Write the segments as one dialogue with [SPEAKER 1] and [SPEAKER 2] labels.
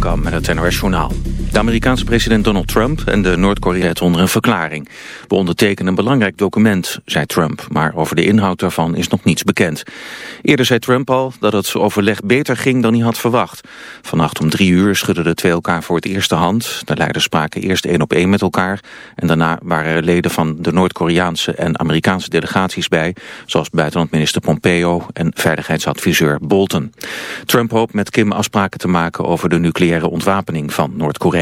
[SPEAKER 1] Met het NOS Journaal. De Amerikaanse president Donald Trump en de Noord-Korea onder een verklaring. We ondertekenen een belangrijk document, zei Trump, maar over de inhoud daarvan is nog niets bekend. Eerder zei Trump al dat het overleg beter ging dan hij had verwacht. Vannacht om drie uur schudden de twee elkaar voor het eerste hand. De leiders spraken eerst één op één met elkaar en daarna waren er leden van de Noord-Koreaanse en Amerikaanse delegaties bij, zoals buitenlandminister Pompeo en veiligheidsadviseur Bolton. Trump hoopt met Kim afspraken te maken over de nucleaire ontwapening van Noord-Korea.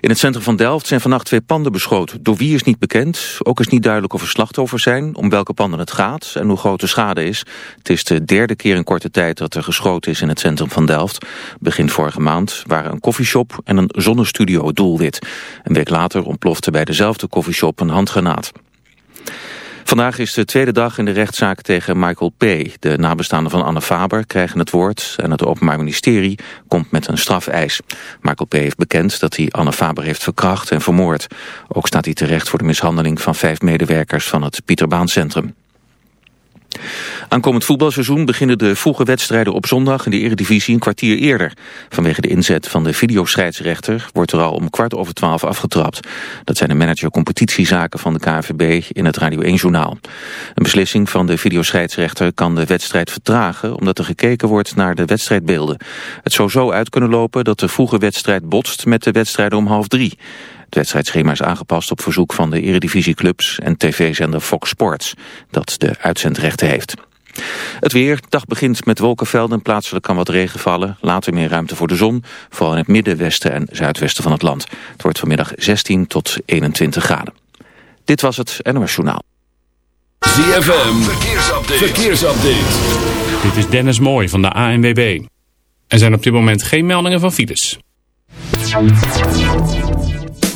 [SPEAKER 1] In het centrum van Delft zijn vannacht twee panden beschoten. Door wie is niet bekend. Ook is niet duidelijk of er slachtoffers zijn, om welke panden het gaat en hoe groot de schade is. Het is de derde keer in korte tijd dat er geschoten is in het centrum van Delft. Begin vorige maand waren een koffieshop en een zonnestudio doelwit. Een week later ontplofte bij dezelfde koffieshop een handgranaat. Vandaag is de tweede dag in de rechtszaak tegen Michael P. De nabestaanden van Anne Faber krijgen het woord en het Openbaar Ministerie komt met een strafeis. Michael P. heeft bekend dat hij Anne Faber heeft verkracht en vermoord. Ook staat hij terecht voor de mishandeling van vijf medewerkers van het Pieterbaancentrum. Aankomend voetbalseizoen beginnen de vroege wedstrijden op zondag in de eredivisie een kwartier eerder. Vanwege de inzet van de videoscheidsrechter wordt er al om kwart over twaalf afgetrapt. Dat zijn de manager competitiezaken van de KNVB in het Radio 1 Journaal. Een beslissing van de videoscheidsrechter kan de wedstrijd vertragen omdat er gekeken wordt naar de wedstrijdbeelden. Het zou zo uit kunnen lopen dat de vroege wedstrijd botst met de wedstrijden om half drie. Het wedstrijdschema is aangepast op verzoek van de eredivisieclubs en tv-zender Fox Sports, dat de uitzendrechten heeft. Het weer, dag begint met wolkenvelden, plaatselijk kan wat regen vallen. Later meer ruimte voor de zon, vooral in het midden, westen en zuidwesten van het land. Het wordt vanmiddag 16 tot 21 graden. Dit was het NOS Journaal.
[SPEAKER 2] ZFM, verkeersupdate. verkeersupdate.
[SPEAKER 3] Dit is Dennis Mooij van de ANWB. Er zijn op dit moment geen meldingen van files.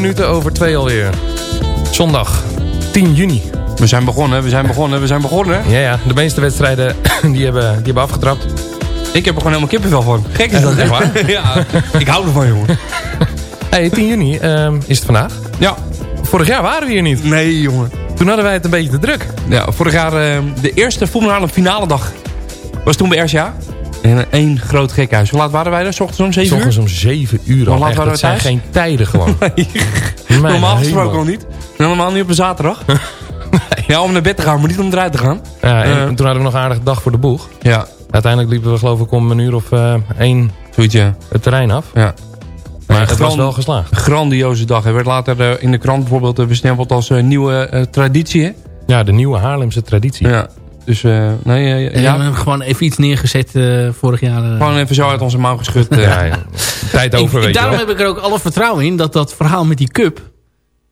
[SPEAKER 4] Minuten over twee alweer. Zondag, 10 juni.
[SPEAKER 5] We zijn begonnen, we zijn begonnen, we zijn begonnen.
[SPEAKER 4] Ja, ja. De meeste wedstrijden die hebben, die hebben afgetrapt.
[SPEAKER 5] Ik heb er gewoon helemaal kippenvel van. Gek is dat,
[SPEAKER 4] Echt waar?
[SPEAKER 5] ja, ik hou ervan, jongen.
[SPEAKER 4] Hey, 10 juni ehm, is het vandaag.
[SPEAKER 5] Ja.
[SPEAKER 4] Vorig jaar waren we hier niet.
[SPEAKER 5] Nee, jongen.
[SPEAKER 4] Toen hadden wij het een beetje te druk.
[SPEAKER 5] Ja, vorig jaar eh, de eerste Formule finale dag was toen bij RCA. En één groot gekhuis. Hoe laat waren wij daar? S ochtends om 7 uur?
[SPEAKER 4] Soms om 7 uur al.
[SPEAKER 5] Laat waren
[SPEAKER 4] dat zijn geen tijden gewoon. Mijn
[SPEAKER 5] Normaal gesproken al niet. Normaal niet op een zaterdag. Ja, om naar bed te gaan, maar niet om eruit te gaan.
[SPEAKER 4] Ja, en
[SPEAKER 5] Eh.
[SPEAKER 4] toen hadden we nog een aardige dag voor de boeg.
[SPEAKER 5] Ja,
[SPEAKER 4] Uiteindelijk liepen we geloof ik om een uur of eh, één het terrein af.
[SPEAKER 5] ja.
[SPEAKER 4] Maar het was wel geslaagd.
[SPEAKER 5] Grandioze dag. Hij werd later eh, in de krant bijvoorbeeld bestempeld als nieuwe traditie. hè?
[SPEAKER 4] Ja, de nieuwe Haarlemse traditie.
[SPEAKER 5] Ja. Dus eh, nee, eh,
[SPEAKER 6] Ja.
[SPEAKER 5] ja,
[SPEAKER 6] we hebben gewoon even iets neergezet eh, vorig jaar. eh.
[SPEAKER 5] gewoon even zo uit onze mouw geschud.
[SPEAKER 4] Ja, ja. Tijd over,
[SPEAKER 6] Ik-
[SPEAKER 4] weet je
[SPEAKER 6] daarom
[SPEAKER 4] wel.
[SPEAKER 6] heb ik er ook alle vertrouwen in dat dat verhaal met die cup...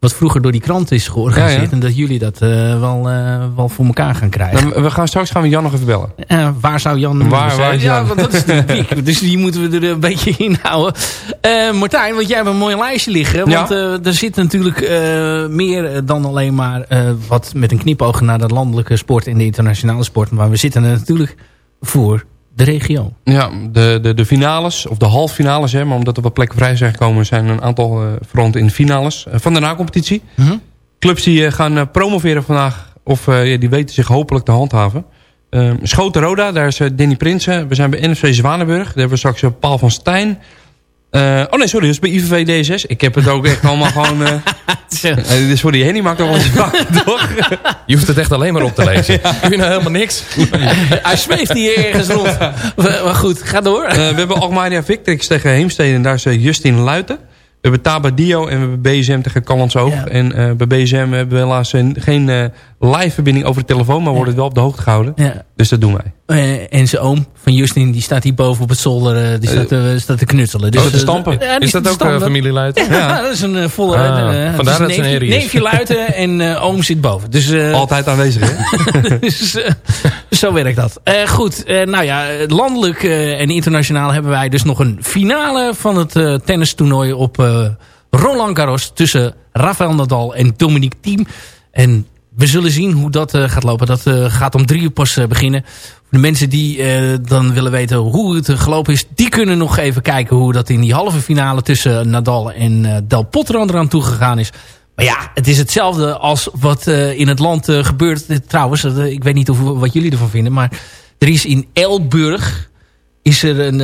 [SPEAKER 6] wat vroeger door die krant is georganiseerd...
[SPEAKER 5] Ja, ja.
[SPEAKER 6] en dat jullie dat eh, wel, eh, wel voor elkaar gaan krijgen.
[SPEAKER 5] Dan, we gaan straks gaan we Jan nog even bellen.
[SPEAKER 6] Eh, waar zou Jan
[SPEAKER 5] Waar-
[SPEAKER 6] zijn?
[SPEAKER 5] waar is
[SPEAKER 6] Ja, want dat is de piek. Dus die moeten we er een beetje in houden. Martijn, want jij hebt een mooi lijstje liggen.
[SPEAKER 5] Ja.
[SPEAKER 6] Want eh, er zit natuurlijk meer dan alleen maar... wat met een knipoog naar de landelijke sport en de internationale sport. Maar we zitten er natuurlijk voor de regio.
[SPEAKER 5] Ja, de, de, de finales, of de halffinales, hè, maar omdat er wat plekken vrij zijn gekomen... zijn een aantal uh, fronten in de finales eh, van de na-competitie.
[SPEAKER 6] Mhm.
[SPEAKER 5] Clubs die eh, gaan eh, promoveren vandaag, of eh, ja, die weten zich hopelijk te handhaven. Uh, Schoten Roda, daar is uh, Danny Prinsen. We zijn bij NFC Zwanenburg, daar hebben we straks uh, Paul van Stijn... Uh, oh nee, sorry, dat is bij IVV D6. Ik heb het ook echt allemaal gewoon... Uh, uh, sorry, Henny maakt nog wel eens toch?
[SPEAKER 4] Je hoeft het echt alleen maar op te lezen. ja. Doe je nou helemaal niks?
[SPEAKER 6] Hij zweeft hier ergens rond. maar goed, ga door.
[SPEAKER 5] Uh, we hebben Alkmaria Victrix tegen Heemstede en daar is uh, Justin Luiten. We hebben Tabadio en we hebben BSM tegen Callans Oog. Ja. En bij BSM hebben we helaas geen live verbinding over de telefoon... maar worden ja. wel op de hoogte gehouden. Ja. Dus dat doen wij.
[SPEAKER 6] Uh, en zijn oom van Justin, die staat hier boven op het zolder. die staat, uh, staat te knutselen.
[SPEAKER 5] Dus, oh, te stampen.
[SPEAKER 6] Ja,
[SPEAKER 4] is dat ook familie Luiten?
[SPEAKER 6] Ja, dat is een volle...
[SPEAKER 4] Ah, vandaar dat
[SPEAKER 6] neefje,
[SPEAKER 4] zijn
[SPEAKER 6] neefje Luiten en oom zit boven. Dus,
[SPEAKER 5] Altijd aanwezig, hè?
[SPEAKER 6] dus, zo werkt dat. goed, nou ja, landelijk en internationaal hebben wij dus nog een finale van het tennistoernooi op Roland Garros tussen Rafael Nadal en Dominique Thiem. En we zullen zien hoe dat uh, gaat lopen. Dat uh, gaat om drie uur pas uh, beginnen. De mensen die dan willen weten hoe het gelopen is... die kunnen nog even kijken hoe dat in die halve finale... tussen Nadal en Del Potro eraan toegegaan is. Maar ja, het is hetzelfde als wat in het land gebeurt. Trouwens, ik weet niet of, wat jullie ervan vinden... maar er is in Elburg... is er een,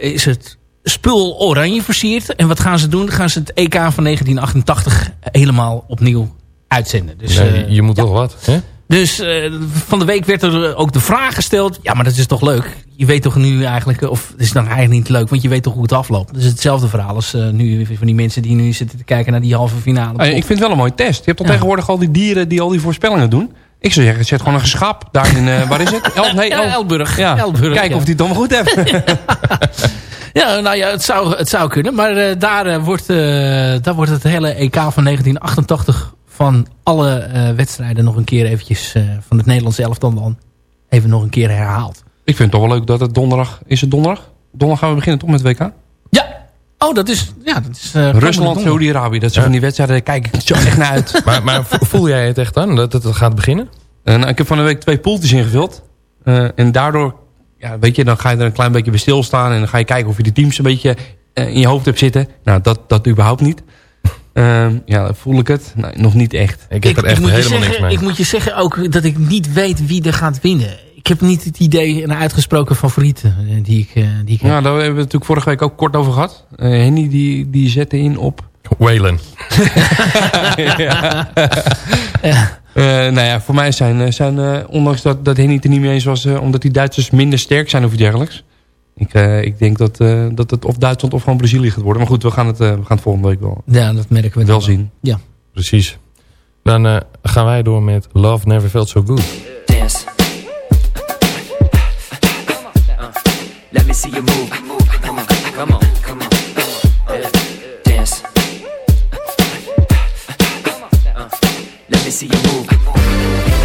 [SPEAKER 6] is het spul oranje versierd. En wat gaan ze doen? Gaan ze het EK van 1988 helemaal opnieuw uitzenden. Dus,
[SPEAKER 4] nee, je moet
[SPEAKER 6] ja.
[SPEAKER 4] toch wat, hè?
[SPEAKER 6] Dus uh, van de week werd er ook de vraag gesteld. Ja, maar dat is toch leuk? Je weet toch nu eigenlijk... Of het is dan eigenlijk niet leuk, want je weet toch hoe het afloopt. Dat is hetzelfde verhaal als uh, nu van die mensen die nu zitten te kijken naar die halve finale.
[SPEAKER 5] Hey, ik vind het wel een mooie test. Je hebt toch ja. tegenwoordig al die dieren die al die voorspellingen doen? Ik zou zeggen, zet gewoon een geschap daar in... Uh, waar is het? El, nee,
[SPEAKER 6] El, Elburg.
[SPEAKER 5] Ja.
[SPEAKER 6] Elburg.
[SPEAKER 5] Kijk of die het allemaal goed heeft.
[SPEAKER 6] Ja, nou ja, het zou, het zou kunnen. Maar uh, daar, uh, wordt, uh, daar wordt het hele EK van 1988 van alle wedstrijden nog een keer eventjes van het Nederlandse elftal dan even nog een keer herhaald.
[SPEAKER 5] Ik vind het toch wel leuk dat het donderdag... Is het donderdag? Donderdag gaan we beginnen toch met WK?
[SPEAKER 6] Ja. Oh, dat is... Ja, dat is
[SPEAKER 5] Rusland, Saudi-Arabië. Dat zijn ja. van die wedstrijden, daar kijk ik zo echt naar uit.
[SPEAKER 4] maar, maar voel jij het echt dan, dat het gaat beginnen?
[SPEAKER 5] nou, ik heb van de week twee poeltjes ingevuld. en daardoor ja, weet je, dan ga je er een klein beetje bij stilstaan. En dan ga je kijken of je de teams een beetje uh, in je hoofd hebt zitten. Nou, dat, dat überhaupt niet. Uh, ja, voel ik het? Nee, nog niet echt.
[SPEAKER 4] Ik heb
[SPEAKER 6] ik,
[SPEAKER 4] er echt helemaal
[SPEAKER 6] zeggen,
[SPEAKER 4] niks mee.
[SPEAKER 6] Ik moet je zeggen ook dat ik niet weet wie er gaat winnen. Ik heb niet het idee, een uitgesproken favoriet die ik, uh, die ik
[SPEAKER 5] Ja, daar hebben we het natuurlijk vorige week ook kort over gehad. Uh, Henny die, die zette in op...
[SPEAKER 4] Whalen.
[SPEAKER 5] ja. ja. Uh, nou ja, voor mij zijn, zijn uh, ondanks dat, dat Henny het er niet mee eens was... Uh, omdat die Duitsers minder sterk zijn of iets dergelijks. Ik, ik denk dat, dat het of Duitsland of gewoon Brazilië gaat worden. Maar goed, we gaan het, we gaan het volgende week wel,
[SPEAKER 6] ja, dat merken we
[SPEAKER 5] wel zien.
[SPEAKER 6] Ja.
[SPEAKER 4] Precies. Dan gaan wij door met Love Never Felt So Good.
[SPEAKER 7] Dance. Let me see you move. Come on, come on, come on. Dance. Let me see you move.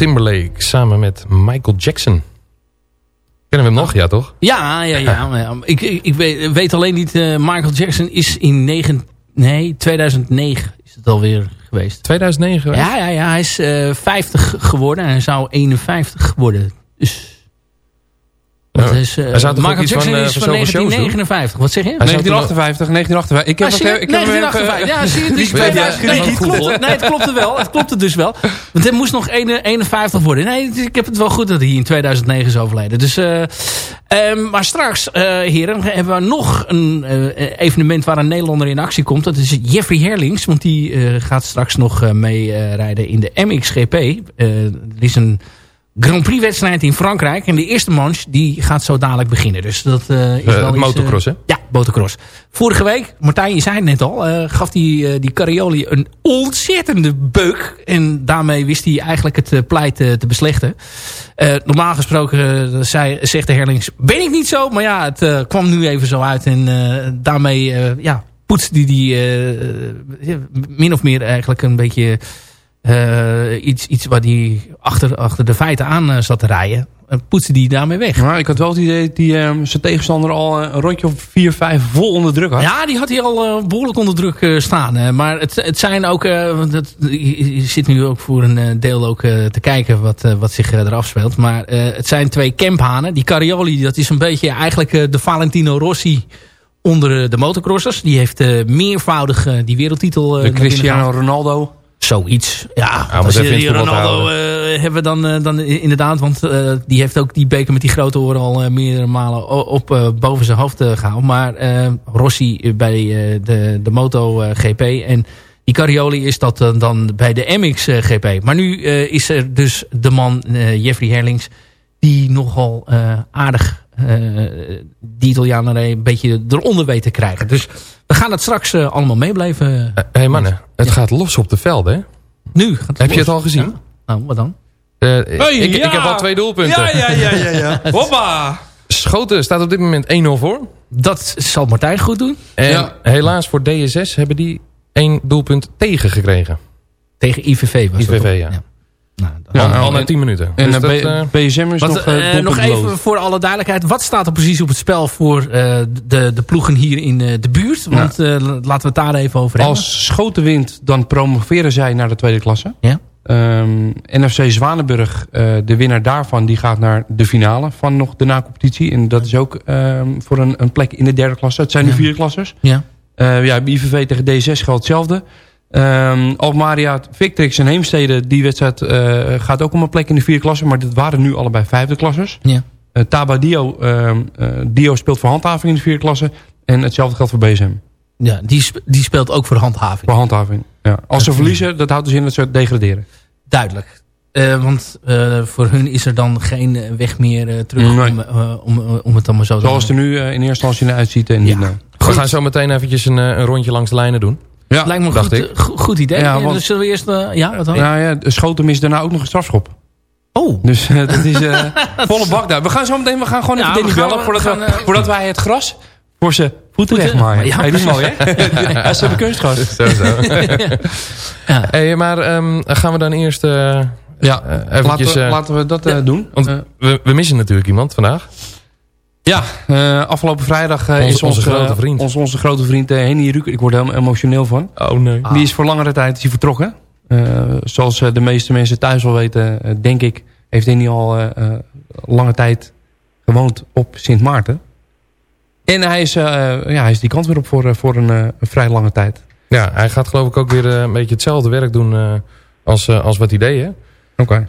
[SPEAKER 4] Timberlake samen met Michael Jackson. Kennen we hem nog? Ja, toch?
[SPEAKER 6] Ja, ja, ja. Ik, ik, ik weet, weet alleen niet, eh, Michael Jackson is in 9, nee, 2009 is het alweer geweest.
[SPEAKER 4] 2009 geweest?
[SPEAKER 6] Ja, ja, ja. Hij is eh 50 geworden en hij zou 51 worden. Dus... Is, eh,
[SPEAKER 4] toch ook
[SPEAKER 6] Michael Jackson
[SPEAKER 4] van, eh,
[SPEAKER 6] is
[SPEAKER 4] van
[SPEAKER 6] van
[SPEAKER 4] zoveel shows doen?
[SPEAKER 6] 1959. Wat zeg je?
[SPEAKER 4] Hij zou toen
[SPEAKER 5] 1958, 1958. Ik heb,
[SPEAKER 6] Ah, je?
[SPEAKER 5] ik heb hem even-
[SPEAKER 6] 1958. Ja, zie je, dus 2000 nee, het klopte, nee, het klopte wel. Het klopte dus wel. Want het moest nog 1 51 worden. Nee, ik heb het wel goed dat hij in 2009 is overleden. Dus, eh, ehm, maar straks, eh, heren, hebben we nog een eh, evenement waar een Nederlander in actie komt. Dat is Jeffrey Herlings. Want die eh, gaat straks nog eh, mee eh, rijden in de MXGP. Eh, er is een Grand Prix wedstrijd in Frankrijk. En de eerste manche die gaat zo dadelijk beginnen. Dus dat eh, is
[SPEAKER 4] Eh,
[SPEAKER 6] wel iets, eh,
[SPEAKER 4] motocross, hè?
[SPEAKER 6] ja, motocross. Vorige week, Martijn, je zei het net al, eh, gaf die, eh, die Carioli een ontzettende beuk. En daarmee wist hij eigenlijk het eh, pleit eh, te beslechten. Eh, normaal gesproken eh, zei, zegt de Herlings, ben ik niet zo. Maar ja, het eh, kwam nu even zo uit. En eh, daarmee eh, ja, poetste die, die eh, min of meer eigenlijk een beetje... eh, iets, iets waar die achter, achter de feiten aan eh, zat te rijden. En poetste die daarmee weg.
[SPEAKER 5] Maar ik had wel het idee dat die, ehm, zijn tegenstander al eh, een rondje of 4, 5 vol onder druk had.
[SPEAKER 6] Ja, die had hij al eh, behoorlijk onder druk eh, staan. eh. maar het, het zijn ook... eh, het, je zit nu ook voor een eh, deel ook eh, te kijken wat, eh, wat zich eh, er afspeelt. Maar eh, het zijn twee camphanen. Die Carioli, dat is een beetje eigenlijk eh, de Valentino Rossi onder eh, de motocrossers. Die heeft eh, meervoudig eh, die wereldtitel eh,
[SPEAKER 5] de Cristiano. Ronaldo.
[SPEAKER 6] Zoiets. Ja,
[SPEAKER 4] maar
[SPEAKER 6] als je die Ronaldo eh, hebben we dan, eh, dan inderdaad. Want eh, die heeft ook die beker met die grote oren al meerdere malen op boven zijn hoofd eh, gehaald. Maar Rossi bij de, de Moto eh, GP. En die Carioli is dat dan bij de MX GP. Maar nu is er dus de man Jeffrey Herlings. Die nogal aardig die Italianen een beetje eronder weet te krijgen. Dus we gaan het straks eh, allemaal meeblijven.
[SPEAKER 4] Hé hey mannen, het gaat los op de velden, hè?
[SPEAKER 6] Nu gaat het
[SPEAKER 4] Heb je het al gezien?
[SPEAKER 6] Ja? Nou, wat dan?
[SPEAKER 4] Eh,
[SPEAKER 5] Hey,
[SPEAKER 4] ik,
[SPEAKER 5] ja.
[SPEAKER 4] ik heb al twee doelpunten.
[SPEAKER 5] Ja, ja, ja, ja. ja. Hoppa!
[SPEAKER 4] Schoten staat op dit moment 1-0 voor.
[SPEAKER 6] Dat zal Martijn goed doen.
[SPEAKER 4] En
[SPEAKER 5] Ja.
[SPEAKER 4] helaas voor DSS hebben die één doelpunt tegengekregen.
[SPEAKER 6] Tegen IVV was dat
[SPEAKER 4] IVV, ja.
[SPEAKER 6] Nou,
[SPEAKER 5] Ja,
[SPEAKER 4] al na 10 minuten.
[SPEAKER 5] En
[SPEAKER 4] Dus
[SPEAKER 5] eh,
[SPEAKER 4] dat, eh,
[SPEAKER 5] BSM is
[SPEAKER 6] Wat,
[SPEAKER 5] nog,
[SPEAKER 6] eh,
[SPEAKER 5] uh,
[SPEAKER 6] nog even voor alle duidelijkheid. Wat staat er precies op het spel voor eh, de, de ploegen hier in eh, de buurt? Want eh, laten we het daar even over hebben.
[SPEAKER 5] Als Schoten wint, dan promoveren zij naar de tweede klasse.
[SPEAKER 6] Ja.
[SPEAKER 5] Ehm, NFC Zwanenburg, eh, de winnaar daarvan, die gaat naar de finale van nog de na-competitie. En dat is ook ehm, voor een, een plek in de derde klasse. Het zijn nu
[SPEAKER 6] Ja.
[SPEAKER 5] vier klassers.
[SPEAKER 6] Ja.
[SPEAKER 5] Eh, ja, bij IVV tegen D6 geldt hetzelfde. Ehm Almaria, Victrix en Heemstede, die wedstrijd eh, gaat ook om een plek in de vierde klasse. Maar dit waren nu allebei vijfde klassers.
[SPEAKER 6] Ja.
[SPEAKER 5] Eh, Taba Dio, ehm, eh, Dio speelt voor handhaving in de vierde klasse. En hetzelfde geldt voor BSM.
[SPEAKER 6] Ja, die, sp- die speelt ook voor handhaving.
[SPEAKER 5] Voor handhaving, ja. Als ze verliezen, dat houdt dus in dat ze degraderen.
[SPEAKER 6] Duidelijk. Eh, want eh, voor hun is er dan geen weg meer eh, terug
[SPEAKER 5] Nee.
[SPEAKER 6] om, om, om het maar zo te
[SPEAKER 5] Zoals het er nu eh, in eerste instantie naar uitziet. En
[SPEAKER 6] Ja.
[SPEAKER 5] niet, nou.
[SPEAKER 4] we gaan zo meteen eventjes een, een rondje langs de lijnen doen.
[SPEAKER 5] Ja.
[SPEAKER 6] Lijkt me een
[SPEAKER 4] dacht
[SPEAKER 6] goed,
[SPEAKER 4] ik.
[SPEAKER 6] eh, go- goed idee.
[SPEAKER 5] Ja,
[SPEAKER 6] Eh,
[SPEAKER 5] want-
[SPEAKER 6] dus zullen we eerst... eh, ja, wat dan?
[SPEAKER 5] Ja, de Schoten mist daarna ook nog een strafschop.
[SPEAKER 6] Oh,
[SPEAKER 5] Dus eh, dat is volle bak daar. We gaan zo meteen, we gaan gewoon
[SPEAKER 6] Ja,
[SPEAKER 5] even
[SPEAKER 6] we
[SPEAKER 5] Danny bellen voordat,
[SPEAKER 6] gaan,
[SPEAKER 5] we, voordat wij het gras voor zijn voeten wegmaaien.
[SPEAKER 6] Ja,
[SPEAKER 5] hey, dat is mooi hè? ja, ze hebben kunstgras.
[SPEAKER 4] Zo, zo. hey, maar ehm, gaan we dan eerst
[SPEAKER 5] Ja,
[SPEAKER 4] eventjes...
[SPEAKER 5] laten, we, laten we dat doen.
[SPEAKER 4] want we, we missen natuurlijk iemand vandaag.
[SPEAKER 5] Ja, eh, afgelopen vrijdag eh,
[SPEAKER 4] Onze-
[SPEAKER 5] is
[SPEAKER 4] onze
[SPEAKER 5] onze,
[SPEAKER 4] grote vriend.
[SPEAKER 5] Onze, onze grote vriend eh, Henny Ruker. Ik word er helemaal emotioneel van.
[SPEAKER 4] Oh nee.
[SPEAKER 5] Die is voor langere tijd is hij vertrokken. Zoals de meeste mensen thuis wel weten, denk ik, heeft Henny al lange tijd gewoond op Sint Maarten. En hij is, ja, hij is die kant weer op voor, voor een, vrij lange tijd.
[SPEAKER 4] Ja, hij gaat geloof ik ook weer een beetje hetzelfde werk doen als, als wat hij deed. Hè?
[SPEAKER 5] Oké.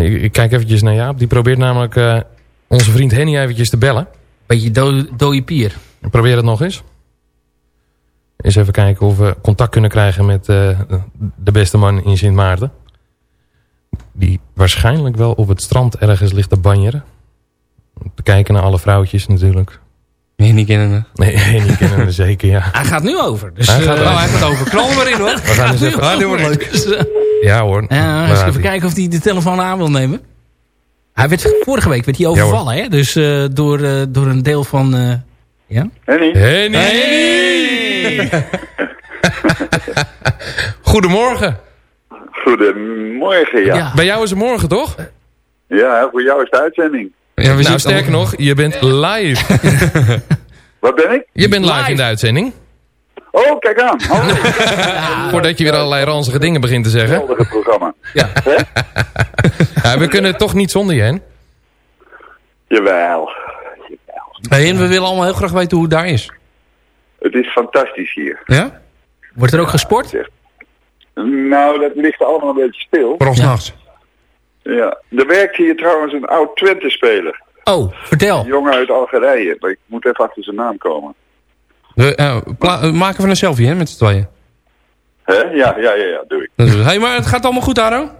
[SPEAKER 4] Ik, kijk eventjes naar Jaap. Die probeert namelijk onze vriend Henny eventjes te bellen.
[SPEAKER 6] beetje do- dode pier.
[SPEAKER 4] Probeer het nog eens. Eens even kijken of we contact kunnen krijgen met eh, de beste man in Sint Maarten. Die waarschijnlijk wel op het strand ergens ligt te banjeren. Te kijken naar alle vrouwtjes natuurlijk.
[SPEAKER 5] Henny kennen we.
[SPEAKER 4] Nee, Henny kennen we zeker, ja.
[SPEAKER 6] Hij gaat nu over. Dus,
[SPEAKER 4] Hij gaat
[SPEAKER 6] eh,
[SPEAKER 4] over.
[SPEAKER 5] Oh, hij gaat over. Knal maar in hoor.
[SPEAKER 4] We gaan eens even...
[SPEAKER 5] Ah, dit wordt leuk.
[SPEAKER 6] Dus, eh,
[SPEAKER 4] Ja hoor.
[SPEAKER 6] Ja, eens
[SPEAKER 4] gaat
[SPEAKER 6] even
[SPEAKER 4] hij?
[SPEAKER 6] kijken of hij de telefoon aan wil nemen. Hij werd, vorige week werd hij overvallen, hè? Dus eh, door, eh, door een deel van, eh, Ja?
[SPEAKER 8] Henny.
[SPEAKER 4] Henny! Goedemorgen.
[SPEAKER 8] Goedemorgen, ja. ja.
[SPEAKER 4] Bij jou is het morgen, toch?
[SPEAKER 8] voor jou is de uitzending.
[SPEAKER 4] Ja, we nou, sterker nog, je bent live.
[SPEAKER 8] Wat ben ik?
[SPEAKER 4] Je bent live, live in de uitzending.
[SPEAKER 8] Oh, kijk aan.
[SPEAKER 4] Voordat je weer allerlei ranzige dingen begint te zeggen.
[SPEAKER 8] Geweldige programma.
[SPEAKER 4] Ja. ja. we kunnen toch niet zonder je, hè?
[SPEAKER 8] Jawel.
[SPEAKER 5] Hey, en we willen allemaal heel graag weten hoe het daar is.
[SPEAKER 8] Het is fantastisch hier.
[SPEAKER 5] Ja?
[SPEAKER 6] Wordt er ook gesport?
[SPEAKER 8] Nou, dat ligt allemaal een beetje stil.
[SPEAKER 5] Vooral s'nachts.
[SPEAKER 8] Ja. Er werkt hier trouwens een oud Twente-speler.
[SPEAKER 6] Oh, vertel.
[SPEAKER 8] Een jongen uit Algerije. Maar ik moet even achter zijn naam komen.
[SPEAKER 5] We, uh, maken we een selfie, hè, met z'n tweeën?
[SPEAKER 8] Hè? Ja, ja, ja, ja, doe ik.
[SPEAKER 5] Hey, maar het gaat allemaal goed, Aro?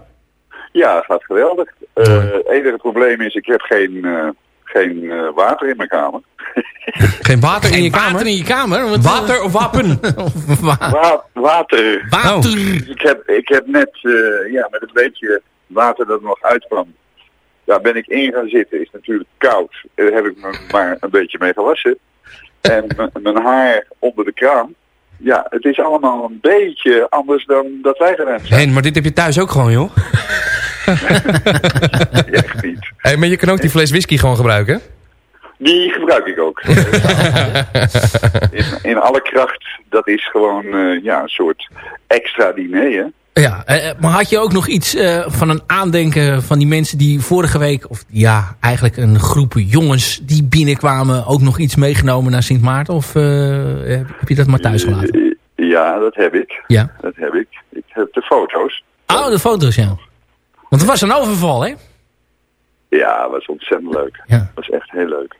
[SPEAKER 8] Ja, het gaat geweldig. Het uh, enige probleem is, ik heb geen, uh, geen uh, water in mijn kamer.
[SPEAKER 5] Geen water in je
[SPEAKER 6] water
[SPEAKER 5] kamer?
[SPEAKER 6] in je kamer? Wat,
[SPEAKER 5] water of wapen?
[SPEAKER 8] Wa water.
[SPEAKER 6] Water.
[SPEAKER 8] Oh. Ik, heb, ik heb net ja, met het beetje water dat nog uitkwam. Daar ben ik in gaan zitten. Is natuurlijk koud. Daar heb ik me maar een beetje mee gewassen. En mijn haar onder de kraan. Ja, het is allemaal een beetje anders dan dat wij gewend zijn.
[SPEAKER 5] Maar dit heb je thuis ook gewoon, joh.
[SPEAKER 8] Echt niet.
[SPEAKER 4] Hey, maar je kan ook die fles whisky gewoon gebruiken?
[SPEAKER 8] Die gebruik ik ook. in, in, alle kracht, dat is gewoon uh, ja, een soort extra diner, hè?
[SPEAKER 6] Ja, uh, maar had je ook nog iets uh, van een aandenken van die mensen die vorige week... of ja, eigenlijk een groep jongens die binnenkwamen... ook nog iets meegenomen naar Sint Maarten? Of heb je dat maar thuis gelaten?
[SPEAKER 8] Ja, dat heb ik.
[SPEAKER 6] Ja.
[SPEAKER 8] Dat heb ik. Ik heb de foto's.
[SPEAKER 6] Oh, de foto's, ja. Want het was een overval, hè?
[SPEAKER 8] Ja, het was ontzettend leuk.
[SPEAKER 6] Ja.
[SPEAKER 8] Het was echt heel leuk.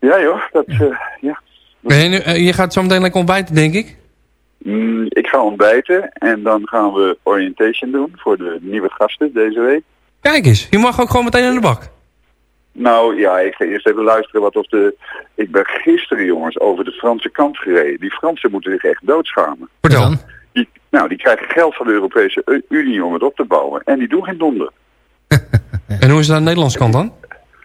[SPEAKER 8] Ja joh, dat, ja. Uh, ja.
[SPEAKER 5] Nee, nu, uh, je gaat zo meteen lekker ontbijten, denk ik?
[SPEAKER 8] Mm, ik ga ontbijten en dan gaan we orientation doen voor de nieuwe gasten deze week.
[SPEAKER 5] Kijk eens, je mag ook gewoon meteen in de bak.
[SPEAKER 8] Nou ja, ik ga eerst even luisteren wat of de... Ik ben gisteren jongens over de Franse kant gereden. Die Fransen moeten zich echt doodschamen.
[SPEAKER 5] Pardon?
[SPEAKER 8] Die, nou, die krijgen geld van de Europese Unie om het op te bouwen. En die doen geen donder.
[SPEAKER 5] en hoe is het aan de Nederlandse kant dan?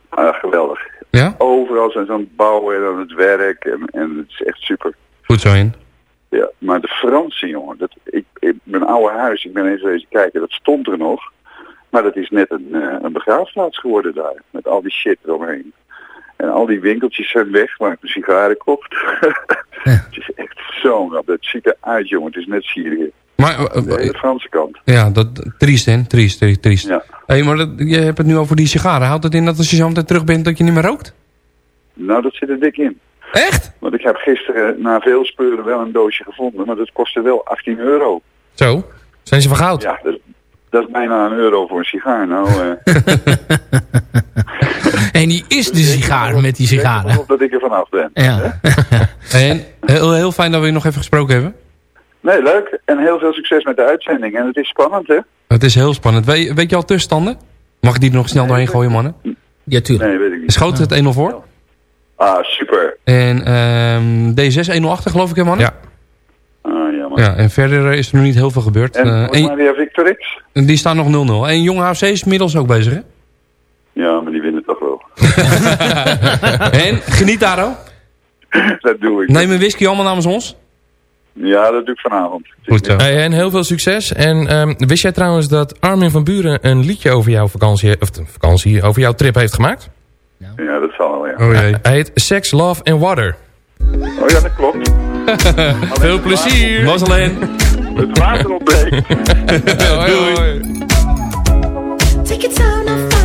[SPEAKER 8] Ah, geweldig.
[SPEAKER 5] Ja?
[SPEAKER 8] Overal zijn ze aan het bouwen en aan het werk. En, en het is echt super.
[SPEAKER 5] Goed zo in.
[SPEAKER 8] Ja, maar de Fransen, jongen. Dat, ik, ik, mijn oude huis, ik ben even eens kijken, dat stond er nog. Maar dat is net een, uh, een begraafplaats geworden daar. Met al die shit eromheen. En al die winkeltjes zijn weg waar ik mijn sigaren kocht. ja. Het is echt zo'n rap. Het ziet eruit, jongen. Het is net Syrië.
[SPEAKER 5] Maar,
[SPEAKER 8] uh, de hele Franse kant.
[SPEAKER 5] Ja, dat, triest, hè? Triest, triest. triest.
[SPEAKER 8] Ja.
[SPEAKER 5] Hey, maar dat, je hebt het nu over die sigaren. Houdt het in dat als je zo meteen terug bent dat je niet meer rookt?
[SPEAKER 8] Nou, dat zit er dik in.
[SPEAKER 5] Echt?
[SPEAKER 8] Want ik heb gisteren na veel speuren wel een doosje gevonden. Maar dat kostte wel 18 euro.
[SPEAKER 4] Zo? Zijn ze van goud?
[SPEAKER 8] Ja, dat, dat is bijna een euro voor een sigaar. Nou, uh...
[SPEAKER 6] en die is de sigaar met die sigaren.
[SPEAKER 8] Ik dat ik er vanaf ben.
[SPEAKER 6] Ja.
[SPEAKER 5] en heel, heel fijn dat we je nog even gesproken hebben.
[SPEAKER 8] Nee, leuk. En heel veel succes met de uitzending. En het is spannend, hè?
[SPEAKER 5] Het is heel spannend. Weet, weet je al tussenstanden? Mag ik die er nog snel nee, doorheen gooien, mannen?
[SPEAKER 6] Ja, tuurlijk.
[SPEAKER 8] Nee, weet ik niet.
[SPEAKER 5] Schoot het 1-0 voor?
[SPEAKER 8] Ah, super.
[SPEAKER 5] En um, D6 1-0 achter, geloof ik, hè, mannen?
[SPEAKER 4] Ja.
[SPEAKER 8] Ah, jammer.
[SPEAKER 5] Ja, en verder is er nog niet heel veel gebeurd.
[SPEAKER 8] En
[SPEAKER 5] uh,
[SPEAKER 8] en Maria Victorix?
[SPEAKER 5] Die staan nog 0-0. En Jong HFC is inmiddels ook bezig, hè?
[SPEAKER 8] Ja, maar die winnen toch wel.
[SPEAKER 5] en, geniet daar, ook.
[SPEAKER 8] dat doe ik.
[SPEAKER 5] Neem een whisky allemaal namens ons.
[SPEAKER 8] Ja, dat doe ik vanavond.
[SPEAKER 5] Goed zo.
[SPEAKER 4] Hey, en heel veel succes. En um, wist jij trouwens dat Armin van Buren een liedje over jouw vakantie, of vakantie, over jouw trip heeft gemaakt?
[SPEAKER 8] Ja, ja dat zal wel, ja.
[SPEAKER 5] Oh, jee.
[SPEAKER 4] Hij heet Sex, Love and Water.
[SPEAKER 8] Oh ja, dat klopt.
[SPEAKER 4] veel plezier.
[SPEAKER 5] Was alleen.
[SPEAKER 8] Het water ontbreekt.
[SPEAKER 4] hoi.
[SPEAKER 9] Take your time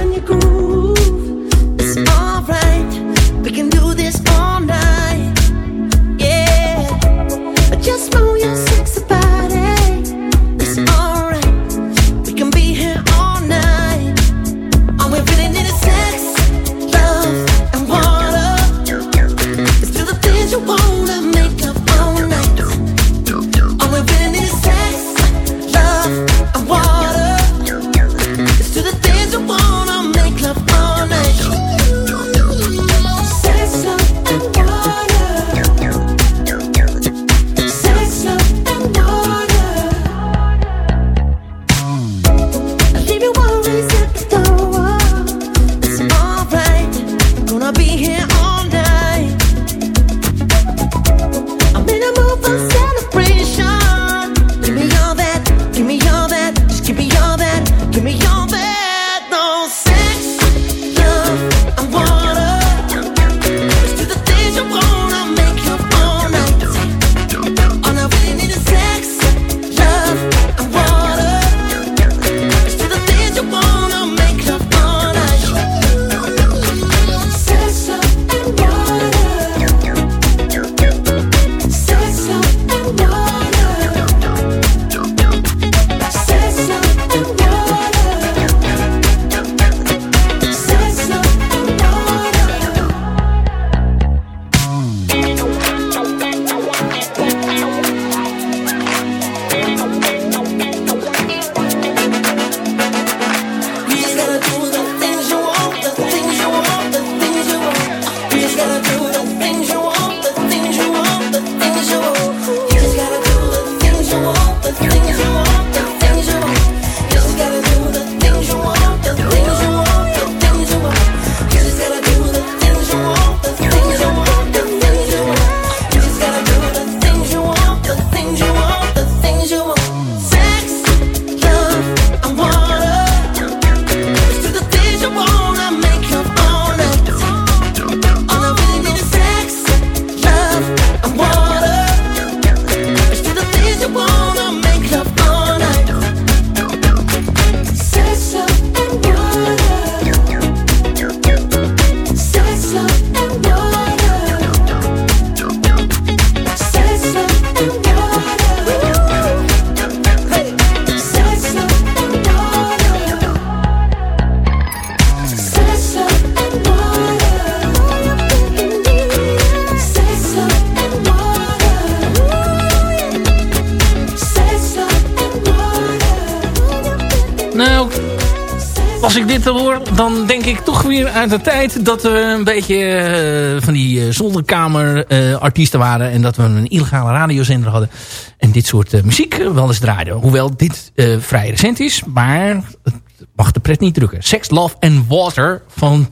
[SPEAKER 6] dan denk ik toch weer uit de tijd dat we een beetje eh, van die uh, zolderkamer-artiesten waren. En dat we een illegale radiozender hadden. En dit soort muziek wel eens draaiden. Hoewel dit vrij recent is, maar het mag de pret niet drukken. Sex, Love and Water van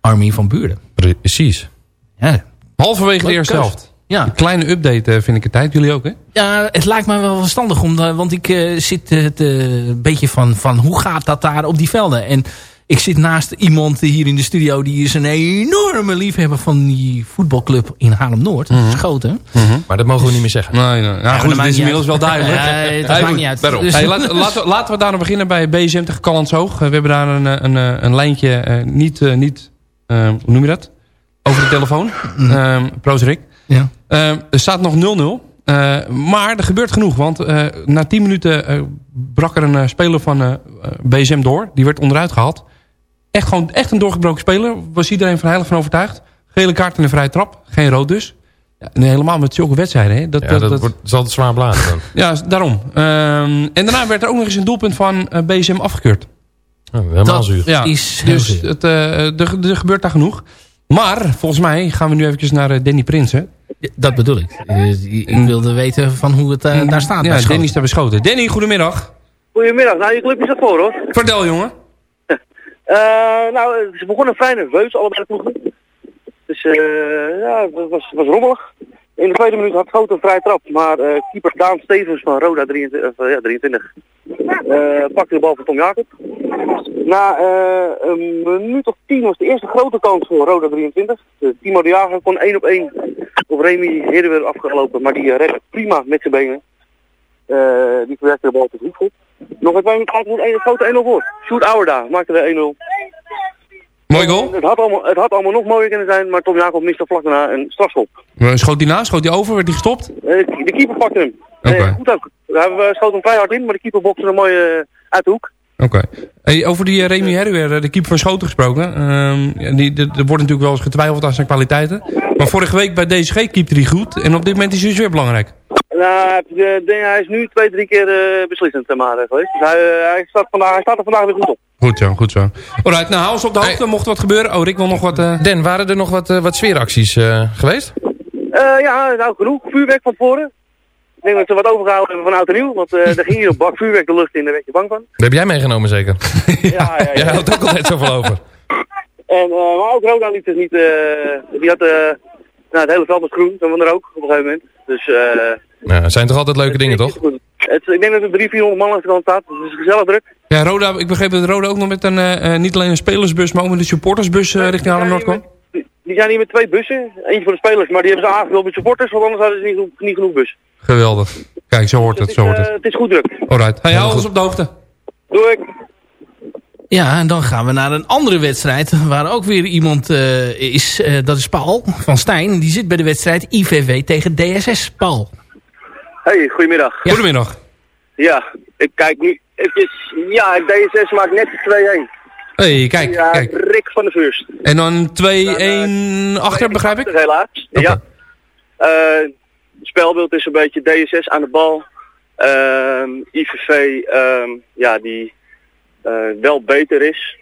[SPEAKER 6] Armin van Buren.
[SPEAKER 4] Precies.
[SPEAKER 6] Ja.
[SPEAKER 5] Halverwege de eerste helft.
[SPEAKER 6] Ja.
[SPEAKER 5] Een kleine update uh, vind ik het tijd. Jullie ook, hè?
[SPEAKER 6] Ja, het lijkt me wel verstandig. Om, want ik uh, zit een beetje van, van hoe gaat dat daar op die velden. En ik zit naast iemand hier in de studio. Die is een enorme liefhebber van die voetbalclub in Haarlem-Noord.
[SPEAKER 4] Mhm.
[SPEAKER 6] Schoten.
[SPEAKER 4] Mm -hmm. Maar dat mogen we niet meer zeggen.
[SPEAKER 5] Nee, nee. Ja, goed, het is inmiddels wel duidelijk.
[SPEAKER 6] Ja, dat maakt niet uit.
[SPEAKER 5] Dus... Hey, laat, laten, laten we daar nou beginnen bij BSM tegen Callandshoog. we hebben daar een, een, een lijntje, niet, niet hoe noem je dat? Over de telefoon. Um, Proost Rick.
[SPEAKER 6] Ja.
[SPEAKER 5] Uh, er staat nog 0-0. Uh, maar er gebeurt genoeg. Want uh, na 10 minuten brak er een speler van BSM door. Die werd onderuit gehaald. Echt, gewoon, echt een doorgebroken speler. Was iedereen van heilig van overtuigd. Gele kaart en een vrije trap. Geen rood dus. Ja, en helemaal met zulke wedstrijden. Hè. Dat,
[SPEAKER 4] ja, dat, dat, dat wordt, zal het zwaar blazen dan.
[SPEAKER 5] ja, daarom. en daarna werd er ook nog eens een doelpunt van BSM afgekeurd.
[SPEAKER 4] Oh, helemaal
[SPEAKER 6] dat
[SPEAKER 4] zuur.
[SPEAKER 6] Ja, is
[SPEAKER 5] dus het, er, er gebeurt daar genoeg. Maar volgens mij gaan we nu eventjes naar Danny Prinsen.
[SPEAKER 6] Dat bedoel ik. Ik wilde weten van hoe het uh, daar staat.
[SPEAKER 5] Ja, Danny is daar beschoten. Danny, goedemiddag.
[SPEAKER 10] Goedemiddag. Nou, je club is ervoor hoor.
[SPEAKER 5] Vertel jongen.
[SPEAKER 10] Uh, nou, ze begonnen vrij nerveus, allebei de ploegen. Dus uh, ja, het was, was rommelig. In de tweede minuut had Groot een vrij trap, maar uh, keeper Daan Stevens van Roda 23, uh, ja, 23 pakte de bal van Tom Jacob. Na een minuut of tien was de eerste grote kans voor Roda 23. Timo de Jager kon één op één op Remy Heerder afgelopen, maar die redde prima met zijn benen. die verwerkte de bal tot goed. Nog een twee minuten een grote 1-0 voor. Sjoerd Ouwerda maakte de 1-0.
[SPEAKER 5] Mooi goal.
[SPEAKER 10] Het had, allemaal, het had allemaal nog mooier kunnen zijn, maar Tom Jacob miste vlak daarna een strafschop.
[SPEAKER 5] Schoot hij na? Schoot hij over? Werd hij gestopt?
[SPEAKER 10] Uh, de keeper pakte hem.
[SPEAKER 5] Oké. Okay.
[SPEAKER 10] Uh, goed ook. We schoten hem vrij hard in, maar de keeper bokste hem mooi uh, uit de hoek.
[SPEAKER 5] Oké. Okay. Hey, over die Remy Herwer, de keeper van Schoten gesproken. Um, die, er wordt natuurlijk wel eens getwijfeld aan zijn kwaliteiten. Maar vorige week bij DSG keepte hij goed. En op dit moment is hij dus weer belangrijk.
[SPEAKER 10] Nou, de, de, hij is nu twee, drie keer uh, beslissend maar, geweest. Dus hij, uh, hij, staat vandaag, hij staat er vandaag weer goed op.
[SPEAKER 5] Goed zo, goed zo. Alright, nou hou ons op de hoogte. Hey. Mocht er wat gebeuren. Oh, Rick wil nog wat... Uh...
[SPEAKER 4] Den, waren er nog wat, wat sfeeracties geweest?
[SPEAKER 10] ja, nou genoeg. Vuurwerk van tevoren. Ik denk dat ze wat overgehouden hebben van oud en nieuw. Want er ging hier een bak vuurwerk de lucht in, daar werd je bang van.
[SPEAKER 4] Dat heb jij meegenomen zeker?
[SPEAKER 10] ja, ja, ja.
[SPEAKER 4] Jij houdt ook altijd zoveel over.
[SPEAKER 10] En, maar ook Roda liet dus niet... die had... nou, het hele veld was groen, van er ook op een gegeven moment. Dus...
[SPEAKER 4] Het zijn toch altijd leuke dingen, toch?
[SPEAKER 10] Het, ik denk dat er 300, 400 man kant staat. Dus het is gezellig druk.
[SPEAKER 5] Ja, Roda, ik begreep dat Roda ook nog met een, uh, niet alleen een spelersbus, maar ook met een supportersbus uh, richting Haarlem Noord kwam.
[SPEAKER 10] Die, zijn hier met twee bussen. Eentje voor de spelers, maar die hebben ze aangevuld met supporters, want anders hadden ze niet, niet genoeg bus.
[SPEAKER 5] Geweldig. Kijk, zo hoort het, zo hoort het.
[SPEAKER 10] Uh, het is goed druk.
[SPEAKER 5] Alright. Hey, hou ons op de hoogte.
[SPEAKER 10] Doe ik.
[SPEAKER 6] Ja, en dan gaan we naar een andere wedstrijd waar ook weer iemand uh, is. Uh, dat is Paul van Stijn. Die zit bij de wedstrijd IVV tegen DSS. Paul.
[SPEAKER 10] Hey, goedemiddag.
[SPEAKER 5] Ja. Goedemiddag.
[SPEAKER 10] Ja, ik kijk nu eventjes. Ja, DSS maakt net 2-1.
[SPEAKER 5] hey, kijk,
[SPEAKER 10] ja,
[SPEAKER 5] kijk.
[SPEAKER 10] Rick van de Vuurst.
[SPEAKER 5] En dan 2-1 achter, begrijp ik?
[SPEAKER 10] Helaas, okay. ja. Uh, het spelbeeld is een beetje DSS aan de bal. Uh, IVV, uh, ja, die wel beter is.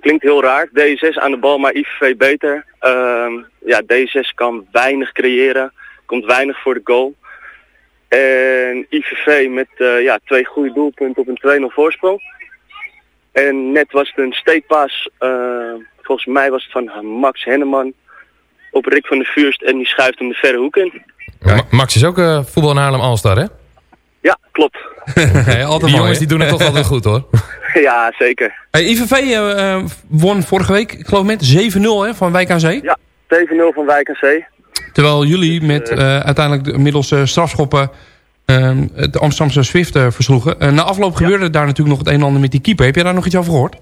[SPEAKER 10] Klinkt heel raar. DSS aan de bal, maar IVV beter. ja, DSS kan weinig creëren. Komt weinig voor de goal. En IVV met uh, ja, twee goede doelpunten op een 2-0 voorsprong. En net was het een steekpaas, uh, volgens mij was het van Max Henneman op Rick van der Vuurst en die schuift hem de verre hoek in.
[SPEAKER 4] Ja, Max is ook uh, voetbal in Haarlem Alstar, hè?
[SPEAKER 10] Ja, klopt.
[SPEAKER 4] altijd die jongens die doen het toch altijd goed, hoor.
[SPEAKER 10] ja, zeker.
[SPEAKER 5] Hey, IVV won vorige week, ik geloof met 7-0 hè, van Wijk aan Zee.
[SPEAKER 10] Ja, 7-0 van Wijk aan Zee.
[SPEAKER 5] Terwijl jullie met uh, uiteindelijk middels strafschoppen uh, de Amsterdamse Swift versloegen. na afloop ja. gebeurde daar natuurlijk nog het een en ander met die keeper. Heb jij daar nog iets over gehoord?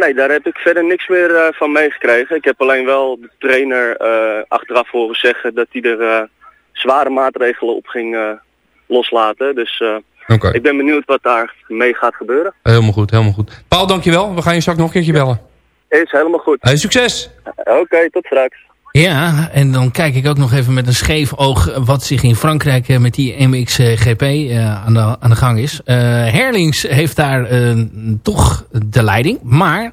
[SPEAKER 10] nee, daar heb ik verder niks meer van meegekregen. Ik heb alleen wel de trainer achteraf horen zeggen dat hij er zware maatregelen op ging loslaten. Dus
[SPEAKER 5] okay.
[SPEAKER 10] ik ben benieuwd wat daar mee gaat gebeuren.
[SPEAKER 5] Helemaal goed, helemaal goed. Paul, dankjewel. We gaan je straks nog een keertje bellen.
[SPEAKER 10] Is helemaal goed.
[SPEAKER 5] Hey, succes!
[SPEAKER 10] Oké, okay, tot straks.
[SPEAKER 6] Ja, en dan kijk ik ook nog even met een scheef oog wat zich in Frankrijk eh, met die MXGP eh, aan, de, aan de gang is. Eh, Herlings heeft daar toch de leiding, maar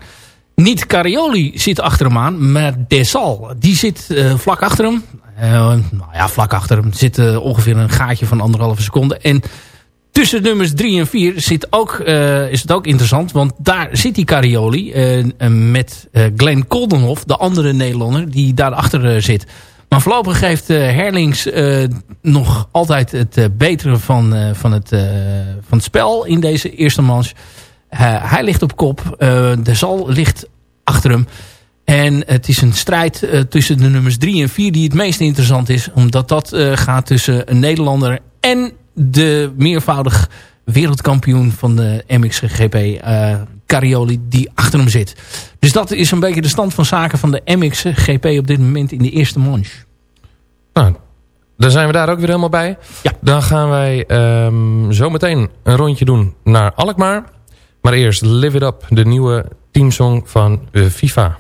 [SPEAKER 6] niet Carioli zit achter hem aan, maar Desal. Die zit eh, vlak achter hem. Eh, nou ja, vlak achter hem zit ongeveer een gaatje van anderhalve seconde. En tussen nummers 3 en 4 zit ook, eh, is het ook interessant. Want daar zit die Carioli eh, met eh, Glenn Koldenhoff, de andere Nederlander, die daarachter zit. Maar voorlopig heeft eh, Herlings nog altijd het betere van, van, het, van het spel in deze eerste. Eh, hij ligt op kop. de Zal ligt achter hem. En het is een strijd tussen de nummers 3 en 4 die het meest interessant is. Omdat dat gaat tussen een Nederlander en de meervoudig wereldkampioen van de MXGP eh Carioli die achter hem zit. Dus dat is een beetje de stand van zaken van de MXGP op dit moment in de eerste manche.
[SPEAKER 4] Nou, dan zijn we daar ook weer helemaal bij.
[SPEAKER 6] Ja.
[SPEAKER 4] Dan gaan wij ehm, zo meteen een rondje doen naar Alkmaar. Maar eerst Live It Up, de nieuwe teamsong van eh, FIFA.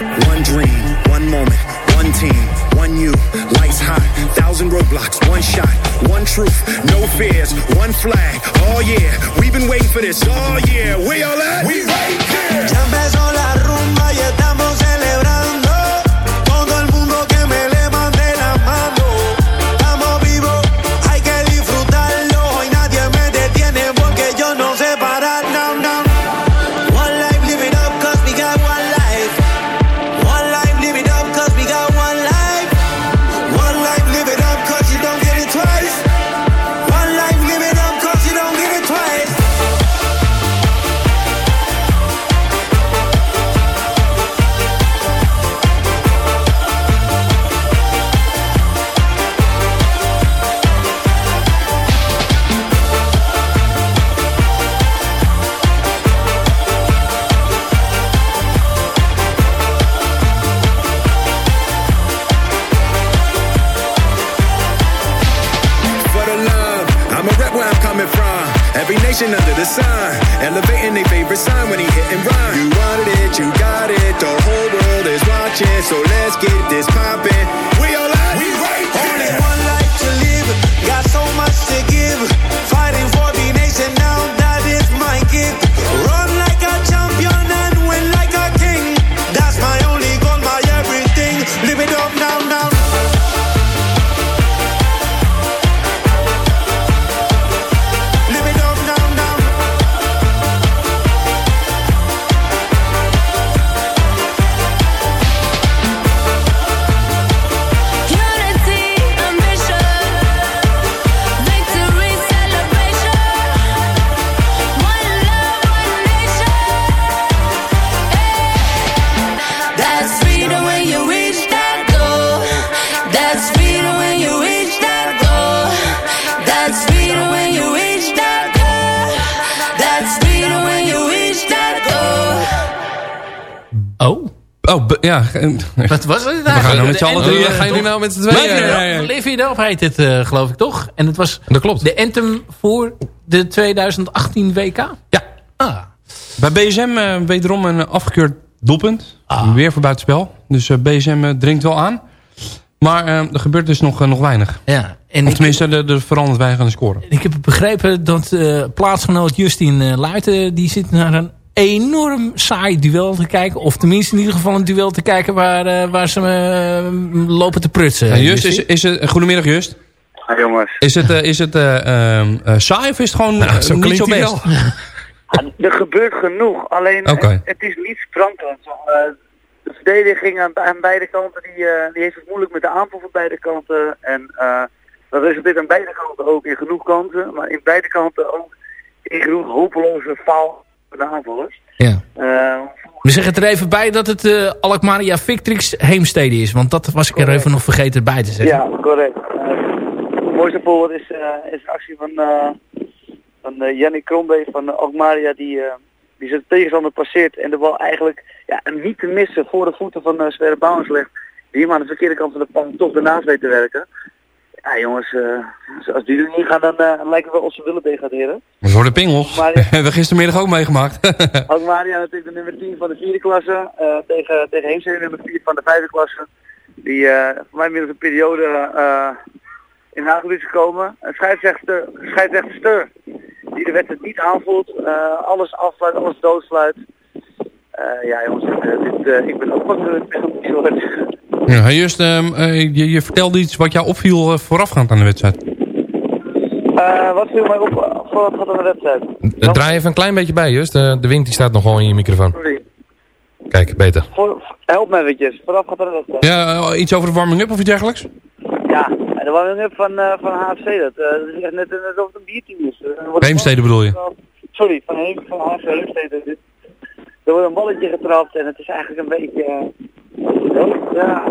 [SPEAKER 11] One dream, one moment, one team, one you. Lights high, thousand roadblocks, one shot, one truth, no fears, one flag. Oh yeah, we've been waiting for this. Oh yeah, we all at? We right here.
[SPEAKER 12] Ya empezó la rumba y estamos celebrando. Get
[SPEAKER 11] this poppin'.
[SPEAKER 5] Ja.
[SPEAKER 6] Wat was het
[SPEAKER 5] We gaan nou met z'n allen
[SPEAKER 6] eh,
[SPEAKER 5] Gaan jullie
[SPEAKER 6] toch?
[SPEAKER 5] nou met z'n tweeën?
[SPEAKER 6] Live It Up. heet het, eh, geloof ik toch? En het was
[SPEAKER 4] Dat klopt.
[SPEAKER 6] de anthem voor de 2018 WK?
[SPEAKER 5] Ja.
[SPEAKER 6] Ah.
[SPEAKER 5] Bij BSM eh, wederom een afgekeurd doelpunt. Weer voor buitenspel. Dus eh, BSM dringt wel aan. Maar er gebeurt dus nog, nog weinig.
[SPEAKER 6] Ja. En
[SPEAKER 5] of tenminste, de, de verandert wij gaan scoren.
[SPEAKER 6] Ik heb begrepen dat plaatsgenoot Justin Luiten... die zit naar een enorm saai duel te kijken. Of tenminste in ieder geval een duel te kijken... waar, eh, waar ze eh, lopen te prutsen.
[SPEAKER 5] Ja, Just, is, is het, goedemiddag Just.
[SPEAKER 13] Ja, jongens.
[SPEAKER 5] Is het, eh, is het eh, ehm, eh, saai of is het gewoon eh,
[SPEAKER 4] zo
[SPEAKER 5] niet zo best?
[SPEAKER 14] Er gebeurt genoeg, alleen het, het is niet sprankelend. Zo, eh, de verdediging aan, aan beide kanten die, eh, die heeft het moeilijk met de aanval van beide kanten. En eh, dat resulteert aan beide kanten ook in genoeg kansen, maar in beide kanten ook in genoeg hopeloze faal de aanvallers.
[SPEAKER 6] Ja.
[SPEAKER 14] Eh,
[SPEAKER 6] We zeggen er even bij dat het eh Alkmaria Victrix Heemstede is. Want dat was ik er even nog vergeten bij te zeggen.
[SPEAKER 14] Ja, correct. Eh, het mooiste voorbeeld is, eh, is een actie van, van Yannick Krombe van uh, Alkmaria die, die zijn tegenstander passeert en de bal eigenlijk ja, niet te missen voor de voeten van uh, Sverre Bouwens legt. Die hem aan de verkeerde kant van de pan toch ernaast weet te werken. Ja jongens, eh, als die er niet gaan dan eh, lijken we of ze willen degraderen.
[SPEAKER 5] Dat worden pingels. Hebben we gistermiddag ook meegemaakt.
[SPEAKER 14] Alkmaria natuurlijk de nummer 10 van de vierde klasse. eh, tegen, tegen Heemstede nummer 4 van de vijfde klasse. Die voor mij inmiddels een periode in Haagland is gekomen. Een scheidsrechter, scheidsrechter. Die de wedstrijd niet aanvoelt. alles afsluit, alles doodsluit. Ja jongens, dit, ik ben ook bang
[SPEAKER 5] ja, Just, ehm, eh, je, je vertelde iets wat jou opviel eh, voorafgaand aan de wedstrijd.
[SPEAKER 14] Eh, wat viel mij op voor wat aan de wedstrijd?
[SPEAKER 4] Draai even een klein beetje bij, Just. De, de wind die staat nog gewoon in je microfoon.
[SPEAKER 14] Sorry.
[SPEAKER 4] Kijk, beter.
[SPEAKER 14] Voor, help me eventjes, vooraf gaat aan de wedstrijd.
[SPEAKER 5] Ja, iets over de warming-up of iets dergelijks?
[SPEAKER 14] Ja, en de warming-up van, van HFC, dat, dat is echt net, net alsof het een bierteam is.
[SPEAKER 5] Heemstede bedoel je?
[SPEAKER 14] Sorry, van, Heem, van HFC Heemstede. Er wordt een balletje getrapt en het is eigenlijk een beetje... eh, ja,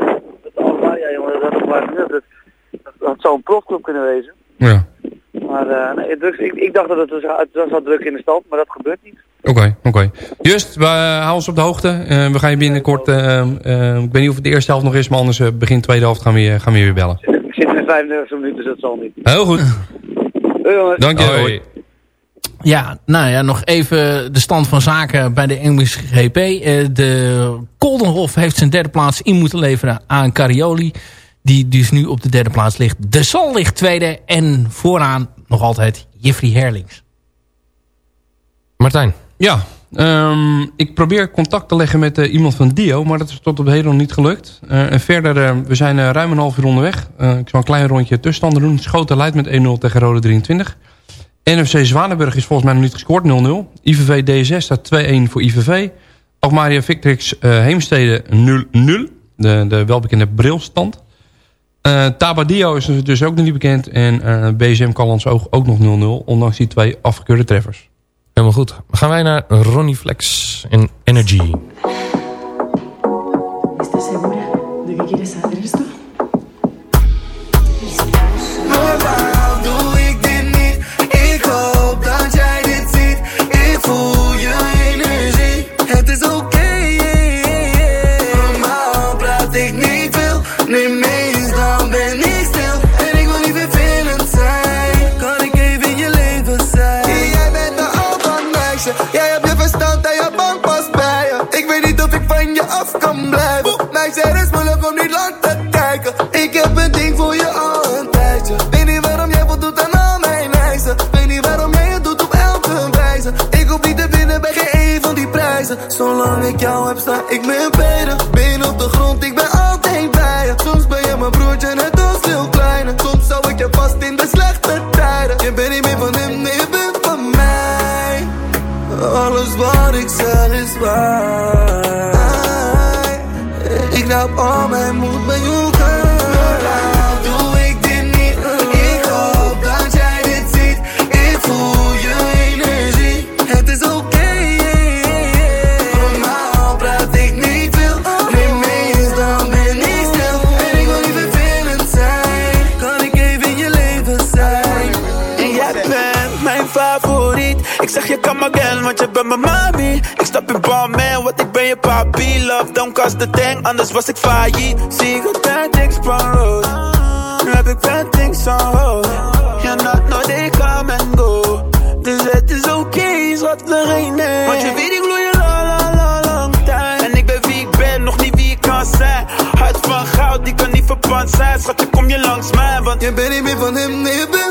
[SPEAKER 14] dat allemaal, ja jongen, dat, dat, dat, dat, dat, dat zou een profclub kunnen wezen.
[SPEAKER 5] Ja.
[SPEAKER 14] Maar eh, nee, drugs, ik, ik dacht dat het was, het was wel druk in de stand, maar dat gebeurt niet.
[SPEAKER 5] Oké, oké. Just, we uh, hou ons op de hoogte. Uh, we gaan je binnenkort, uh, ik weet niet of het de eerste helft nog is, maar anders uh, begin tweede helft gaan we, gaan we weer bellen.
[SPEAKER 14] We zitten in 35 minuten, dus dat zal niet.
[SPEAKER 5] Heel goed.
[SPEAKER 14] Doei jongens.
[SPEAKER 5] Dank je.
[SPEAKER 6] Ja, nou ja, nog even de stand van zaken bij de Engelse GP. Uh, de Koldenhof heeft zijn derde plaats in moeten leveren aan Carioli. Die dus nu op de derde plaats ligt. De Sol ligt tweede en vooraan nog altijd Jeffrey Herlings.
[SPEAKER 4] Martijn.
[SPEAKER 5] Ja, um, ik probeer contact te leggen met uh, iemand van Dio, maar dat is tot op heden nog niet gelukt. Uh, en verder, uh, we zijn ruim een half uur onderweg. ik zal een klein rondje tussenstanden doen. Schoten leidt met 1-0 tegen Rode 23. NFC Zwanenburg is volgens mij nog niet gescoord, 0-0. IVV D6 staat 2-1 voor IVV. Alkmaria Victrix Heemstede 0-0. De, de welbekende brilstand. Uh, Tabadio is dus ook nog niet bekend. En uh, BSM Callans Oog ook nog 0-0. Ondanks die twee afgekeurde treffers.
[SPEAKER 4] Helemaal goed. Dan gaan wij naar Ronnie Flex en Energy.
[SPEAKER 9] Zolang ik jou heb, sta ik met beide. Been op de grond, ik ben altijd bij je. Soms ben je mijn broertje, net als veel kleiner. Soms zou ik je vast in de slechte tijden. Je bent niet meer van hem, nee, je bent van mij. Alles wat ik zeg is waar. Ik laat al mijn moed bij jou
[SPEAKER 15] mijn. Ik stap in bal, man, want ik ben je papi. Love, don't cost the thing, anders was ik failliet. Zie ik het bad things. Nu heb ik bad things on hold. Ja, not no, they come and go. Dus het is oké, okay, schat, nog één nee. Want je weet, ik gloei je la la la lang tijd. En ik ben wie ik ben, nog niet wie ik kan zijn. Hart van goud, die kan niet verpand zijn. Schat, je kom je langs mij, want je bent niet meer van hem, nee, je.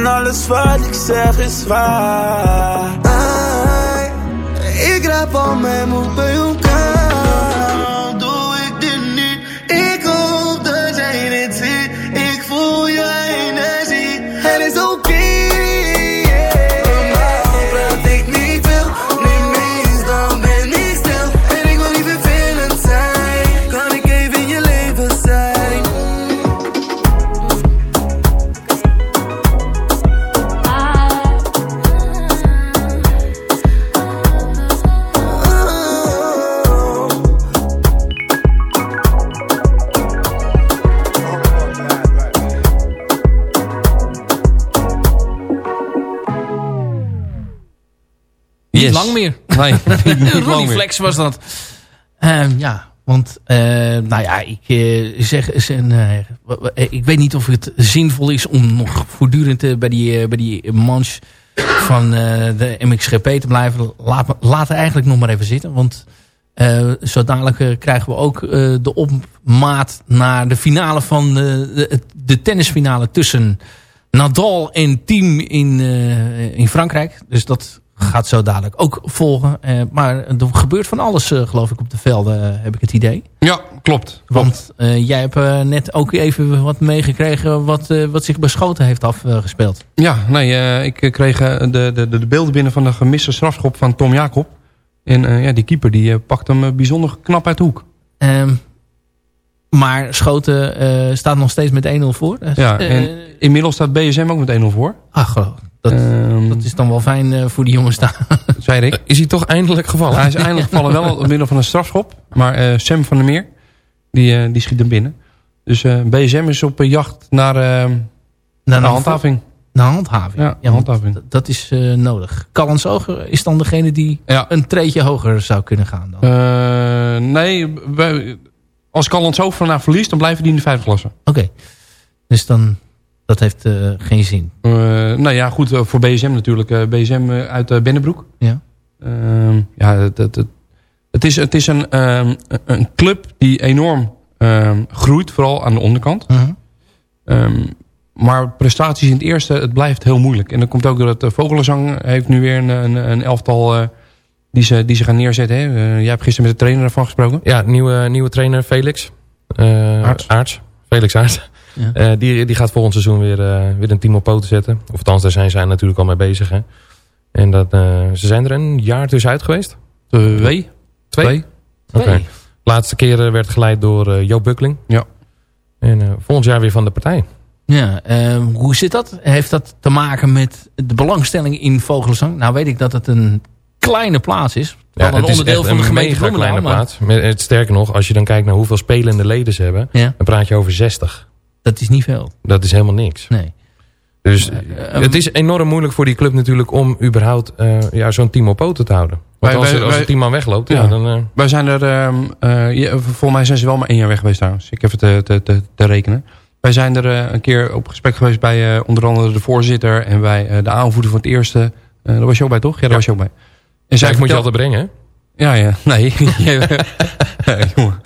[SPEAKER 15] En alles wat ik zeg is waar. Ai, ik raap al mijn moed bij elkaar.
[SPEAKER 6] Lang meer.
[SPEAKER 5] Nee, niet, niet lang
[SPEAKER 6] Ronnie
[SPEAKER 5] meer.
[SPEAKER 6] Flex was dat. Ehm, ja, want eh, nou ja, ik eh, zeg eh, ik weet niet of het zinvol is om nog voortdurend eh, bij die, bij die manche van de MXGP te blijven. Laat, het eigenlijk nog maar even zitten, want zo dadelijk krijgen we ook de opmaat naar de finale van de, de, tennisfinale tussen Nadal en team in, in Frankrijk. Dus dat gaat zo dadelijk ook volgen. Eh, maar er gebeurt van alles, eh, geloof ik, op de velden, eh, heb ik het idee.
[SPEAKER 5] Ja, klopt.
[SPEAKER 6] Want jij hebt net ook even wat meegekregen wat, wat zich bij Schoten heeft afgespeeld.
[SPEAKER 5] Ja, nee, ik kreeg de, de, de beelden binnen van de gemiste strafschop van Tom Jacob. En ja, die keeper die pakt hem bijzonder knap uit de hoek.
[SPEAKER 6] Ehm, maar Schoten staat nog steeds met 1-0 voor.
[SPEAKER 5] Ja, en inmiddels staat BSM ook met 1-0 voor.
[SPEAKER 6] Ach, geloof ik. Dat, dat is dan wel fijn eh, voor die jongens daar.
[SPEAKER 5] Zei ik.
[SPEAKER 4] Is hij toch eindelijk gevallen?
[SPEAKER 5] Hij is eindelijk gevallen wel op middel van een strafschop. Maar eh, Sam van der Meer, die, eh, die schiet hem binnen. Dus eh, BSM is op jacht naar, naar
[SPEAKER 6] een
[SPEAKER 5] handhaving.
[SPEAKER 6] Naar handhaving.
[SPEAKER 5] Ja, handhaving.
[SPEAKER 6] Dat is eh, nodig. Callans Oger is dan degene die
[SPEAKER 5] Ja.
[SPEAKER 6] een treetje hoger zou kunnen gaan. Dan.
[SPEAKER 5] Eh, nee, wij- als Calland zo vandaag verliest, dan blijven die in de vijfde klasse.
[SPEAKER 6] Oké. Dus dan, dat heeft eh, geen zin.
[SPEAKER 5] Eh, nou ja, goed, eh, voor BSM natuurlijk. eh, BSM uit uh, Bennebroek.
[SPEAKER 6] Ja.
[SPEAKER 5] Ehm, ja, het, het, het, het is, het is een, ehm, een club die enorm ehm, groeit, vooral aan de onderkant.
[SPEAKER 6] Mhm.
[SPEAKER 5] Maar prestaties in het eerste, het blijft heel moeilijk. En dat komt ook door dat uh, Vogelenzang heeft nu weer een, een, een elftal eh, die, ze, die ze gaan neerzetten. Hè? Jij hebt gisteren met de trainer ervan gesproken.
[SPEAKER 4] Ja, nieuwe, nieuwe trainer Felix. Uh,
[SPEAKER 5] Aarts.
[SPEAKER 4] Aarts. Felix Aarts.
[SPEAKER 6] Ja.
[SPEAKER 4] Uh, die, die gaat volgend seizoen weer, uh, weer een team op poten zetten. Of althans, daar zijn zij natuurlijk al mee bezig. Hè? En dat, uh, ze zijn er een jaar tussenuit geweest.
[SPEAKER 5] Twee.
[SPEAKER 4] Twee?
[SPEAKER 5] Twee.
[SPEAKER 4] Oké. Okay. Laatste keer werd geleid door Joop Bukkeling.
[SPEAKER 5] Ja.
[SPEAKER 4] En volgend jaar weer van de partij.
[SPEAKER 6] Ja, uh, hoe zit dat? Heeft dat te maken met de belangstelling in Vogelzang? Nou weet ik dat het een kleine plaats is.
[SPEAKER 4] Ja,
[SPEAKER 6] een onderdeel van de gemeente
[SPEAKER 4] mega kleine
[SPEAKER 6] maar...
[SPEAKER 4] plaats. Het, sterker nog, als je dan kijkt naar hoeveel spelende leden ze hebben,
[SPEAKER 6] ja.
[SPEAKER 4] dan praat je over 60.
[SPEAKER 6] Dat is niet veel.
[SPEAKER 4] Dat is helemaal niks.
[SPEAKER 6] Nee.
[SPEAKER 4] Dus uh, het is enorm moeilijk voor die club natuurlijk om überhaupt uh, ja, zo'n team op poten te houden. Want wij, als, wij, als het team man wegloopt, ja, ja dan... Uh...
[SPEAKER 5] Wij zijn er, uh, ja, volgens mij zijn ze wel maar één jaar weg geweest trouwens. Ik heb het te, te, te, te rekenen. Wij zijn er een keer op gesprek geweest bij onder andere de voorzitter en bij de aanvoerder van het eerste. daar was je ook bij toch? Ja, daar ja. was je ook bij.
[SPEAKER 4] En zij moet je altijd brengen, hè?
[SPEAKER 5] Ja, ja. Nee. nee jongen.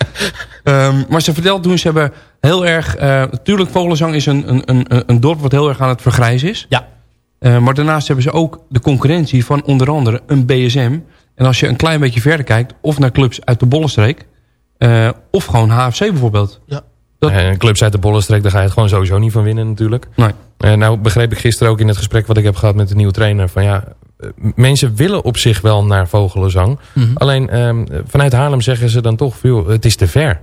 [SPEAKER 5] Um, maar ze vertelt toen, ze hebben heel erg... Uh, natuurlijk, Vogelenzang is een, een, een, een dorp wat heel erg aan het vergrijzen is.
[SPEAKER 6] Ja.
[SPEAKER 5] Uh, maar daarnaast hebben ze ook de concurrentie van onder andere een BSM. En als je een klein beetje verder kijkt, of naar clubs uit de Bollenstreek... Uh, of gewoon HFC bijvoorbeeld.
[SPEAKER 6] Ja.
[SPEAKER 4] Dat... En clubs uit de Bollenstreek, daar ga je het gewoon sowieso niet van winnen natuurlijk.
[SPEAKER 5] Nee.
[SPEAKER 4] Uh, nou begreep ik gisteren ook in het gesprek wat ik heb gehad met de nieuwe trainer... van ja, mensen willen op zich wel naar Vogelenzang.
[SPEAKER 6] Mhm.
[SPEAKER 4] Mm -hmm. Alleen um, vanuit Haarlem zeggen ze dan toch... Joh, het is te ver.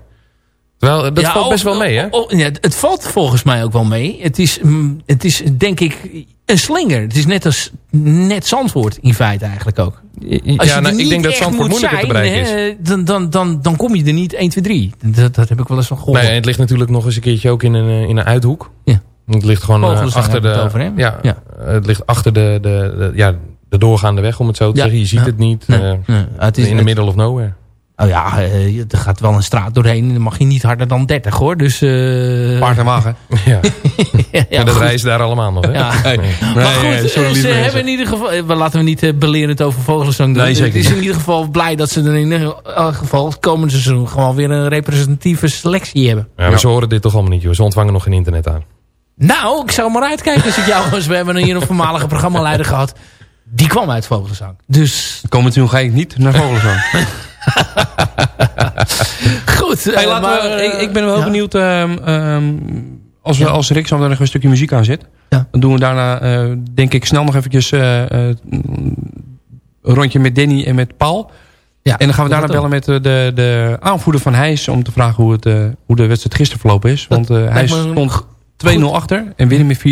[SPEAKER 4] Terwijl, dat ja, valt best wel mee, hè?
[SPEAKER 6] Ja, het valt volgens mij ook wel mee. Het is, het is denk ik een slinger. Het is net als net Zandvoort in feite eigenlijk ook.
[SPEAKER 4] Als ja, nou, ik denk dat Zandvoort moeilijker
[SPEAKER 6] zijn,
[SPEAKER 4] te bereiken
[SPEAKER 6] is. Dan, dan, dan, dan kom je er niet 1, 2, 3. Dat, dat heb ik wel eens van gehoord.
[SPEAKER 4] Nee, het ligt natuurlijk nog eens een keertje ook in een, in een uithoek.
[SPEAKER 6] Ja.
[SPEAKER 4] Het ligt gewoon uh, achter de...
[SPEAKER 6] Het, over,
[SPEAKER 4] ja, ja, het ligt achter de, de, de, ja, de doorgaande weg, om het zo te
[SPEAKER 6] ja,
[SPEAKER 4] zeggen. Je ziet het niet.
[SPEAKER 6] Nee,
[SPEAKER 4] uh,
[SPEAKER 6] nee, het is,
[SPEAKER 4] in the middle of nowhere.
[SPEAKER 6] Oh ja, eh, er gaat wel een straat doorheen. Dan mag je niet harder dan 30 hoor. Dus, eh
[SPEAKER 5] Paard en wagen.
[SPEAKER 4] Ja.
[SPEAKER 6] ja,
[SPEAKER 4] en dat reizen daar allemaal nog, hè?
[SPEAKER 6] Ja.
[SPEAKER 4] Nee.
[SPEAKER 6] maar goed,
[SPEAKER 4] nee, sorry,
[SPEAKER 6] eh,
[SPEAKER 4] lieve
[SPEAKER 6] ze
[SPEAKER 4] mensen.
[SPEAKER 6] hebben in ieder geval... we Laten we niet belerend over Vogelzang doen.
[SPEAKER 4] Nee, zeker
[SPEAKER 6] Het is in ieder geval blij dat ze er in ieder geval het komende seizoen... gewoon weer een representatieve selectie hebben.
[SPEAKER 4] Ja, maar ze horen dit toch allemaal niet, joh. Ze ontvangen nog geen internet aan.
[SPEAKER 6] Nou, ik zou maar uitkijken als ik jou was. We hebben hier een voormalige programmaleider gehad. Die kwam uit Vogelzang. Dus
[SPEAKER 5] Komend seizoen ga ik niet naar Vogelzang.
[SPEAKER 6] goed.
[SPEAKER 5] Hey,
[SPEAKER 6] eh,
[SPEAKER 5] laten
[SPEAKER 6] maar,
[SPEAKER 5] we,
[SPEAKER 6] eh,
[SPEAKER 5] ik, ik ben wel
[SPEAKER 6] ja.
[SPEAKER 5] benieuwd... ehm, ehm, als, we, als Rick zo nog een stukje muziek aan zit... dan doen we daarna, eh, denk ik, snel nog eventjes... eh, eh, een rondje met Danny en met Paul.
[SPEAKER 6] Ja,
[SPEAKER 5] en dan gaan we daarna bellen met eh, de, de aanvoerder van Heijs... om te vragen hoe, het, eh, hoe de wedstrijd gisteren verlopen is. Want eh, hij stond 2-0 achter en winnen met 4-3.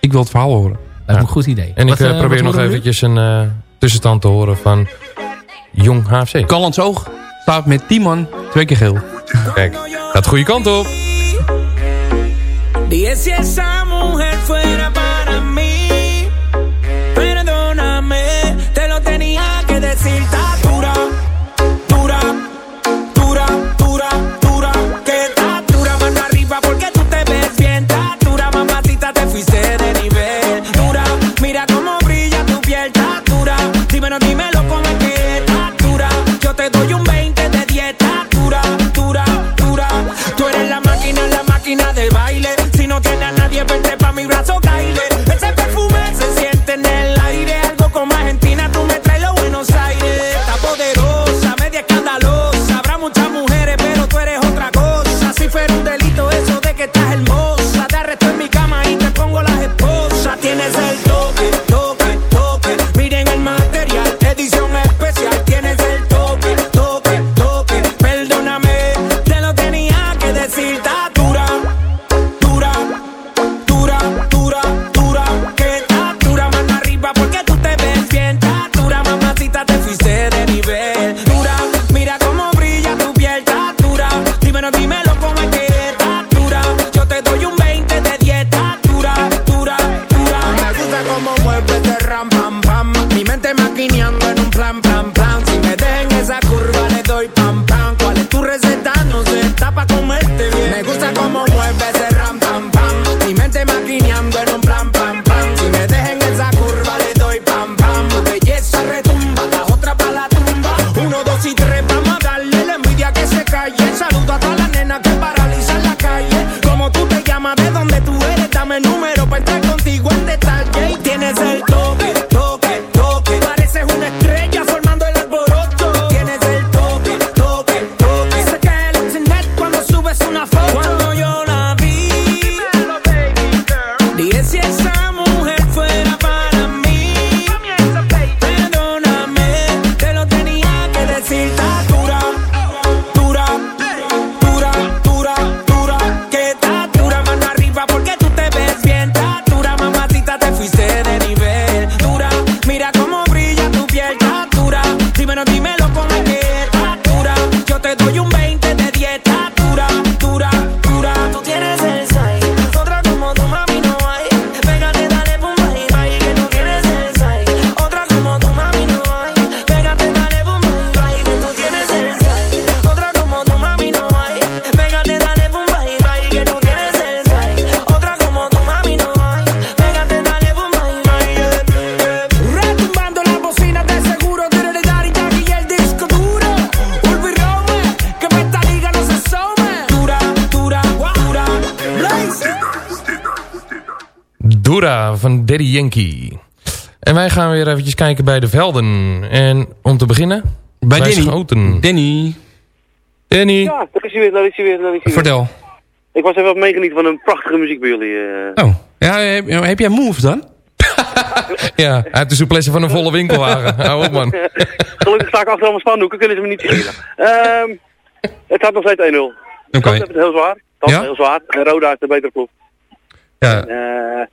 [SPEAKER 5] Ik wil het verhaal horen.
[SPEAKER 6] Dat is een goed idee.
[SPEAKER 4] En
[SPEAKER 6] Wat,
[SPEAKER 4] ik eh,
[SPEAKER 6] eh,
[SPEAKER 4] probeer nog eventjes een eh, tussenstand te horen van Jong HFC.
[SPEAKER 5] Callans Oog staat met 10 man twee keer geel.
[SPEAKER 4] Kijk, gaat de goede kant op.
[SPEAKER 16] yo te doy un 20
[SPEAKER 4] wij gaan weer eventjes kijken bij de velden. En om te beginnen...
[SPEAKER 5] Bij Danny.
[SPEAKER 4] Schoten.
[SPEAKER 5] Danny.
[SPEAKER 4] Danny.
[SPEAKER 10] Ja, daar is hij weer, daar is hij weer, daar is hij weer.
[SPEAKER 5] Vertel.
[SPEAKER 10] Ik was even wat meegenieten van een prachtige muziek bij jullie. eh.
[SPEAKER 5] Oh, ja, heb, heb jij Move dan?
[SPEAKER 4] Ja, uit de souplesse van een volle winkelwagen. Hou op, man.
[SPEAKER 10] Gelukkig sta ik achter allemaal spandoeken, kunnen ze me niet schelen. Ehm het gaat nog steeds 1-0.
[SPEAKER 5] Oké.
[SPEAKER 10] Okay. het heel zwaar. Dat
[SPEAKER 5] Ja?
[SPEAKER 10] heel zwaar. En Roda is de betere ploeg.
[SPEAKER 5] Ja.
[SPEAKER 10] Eh, eh,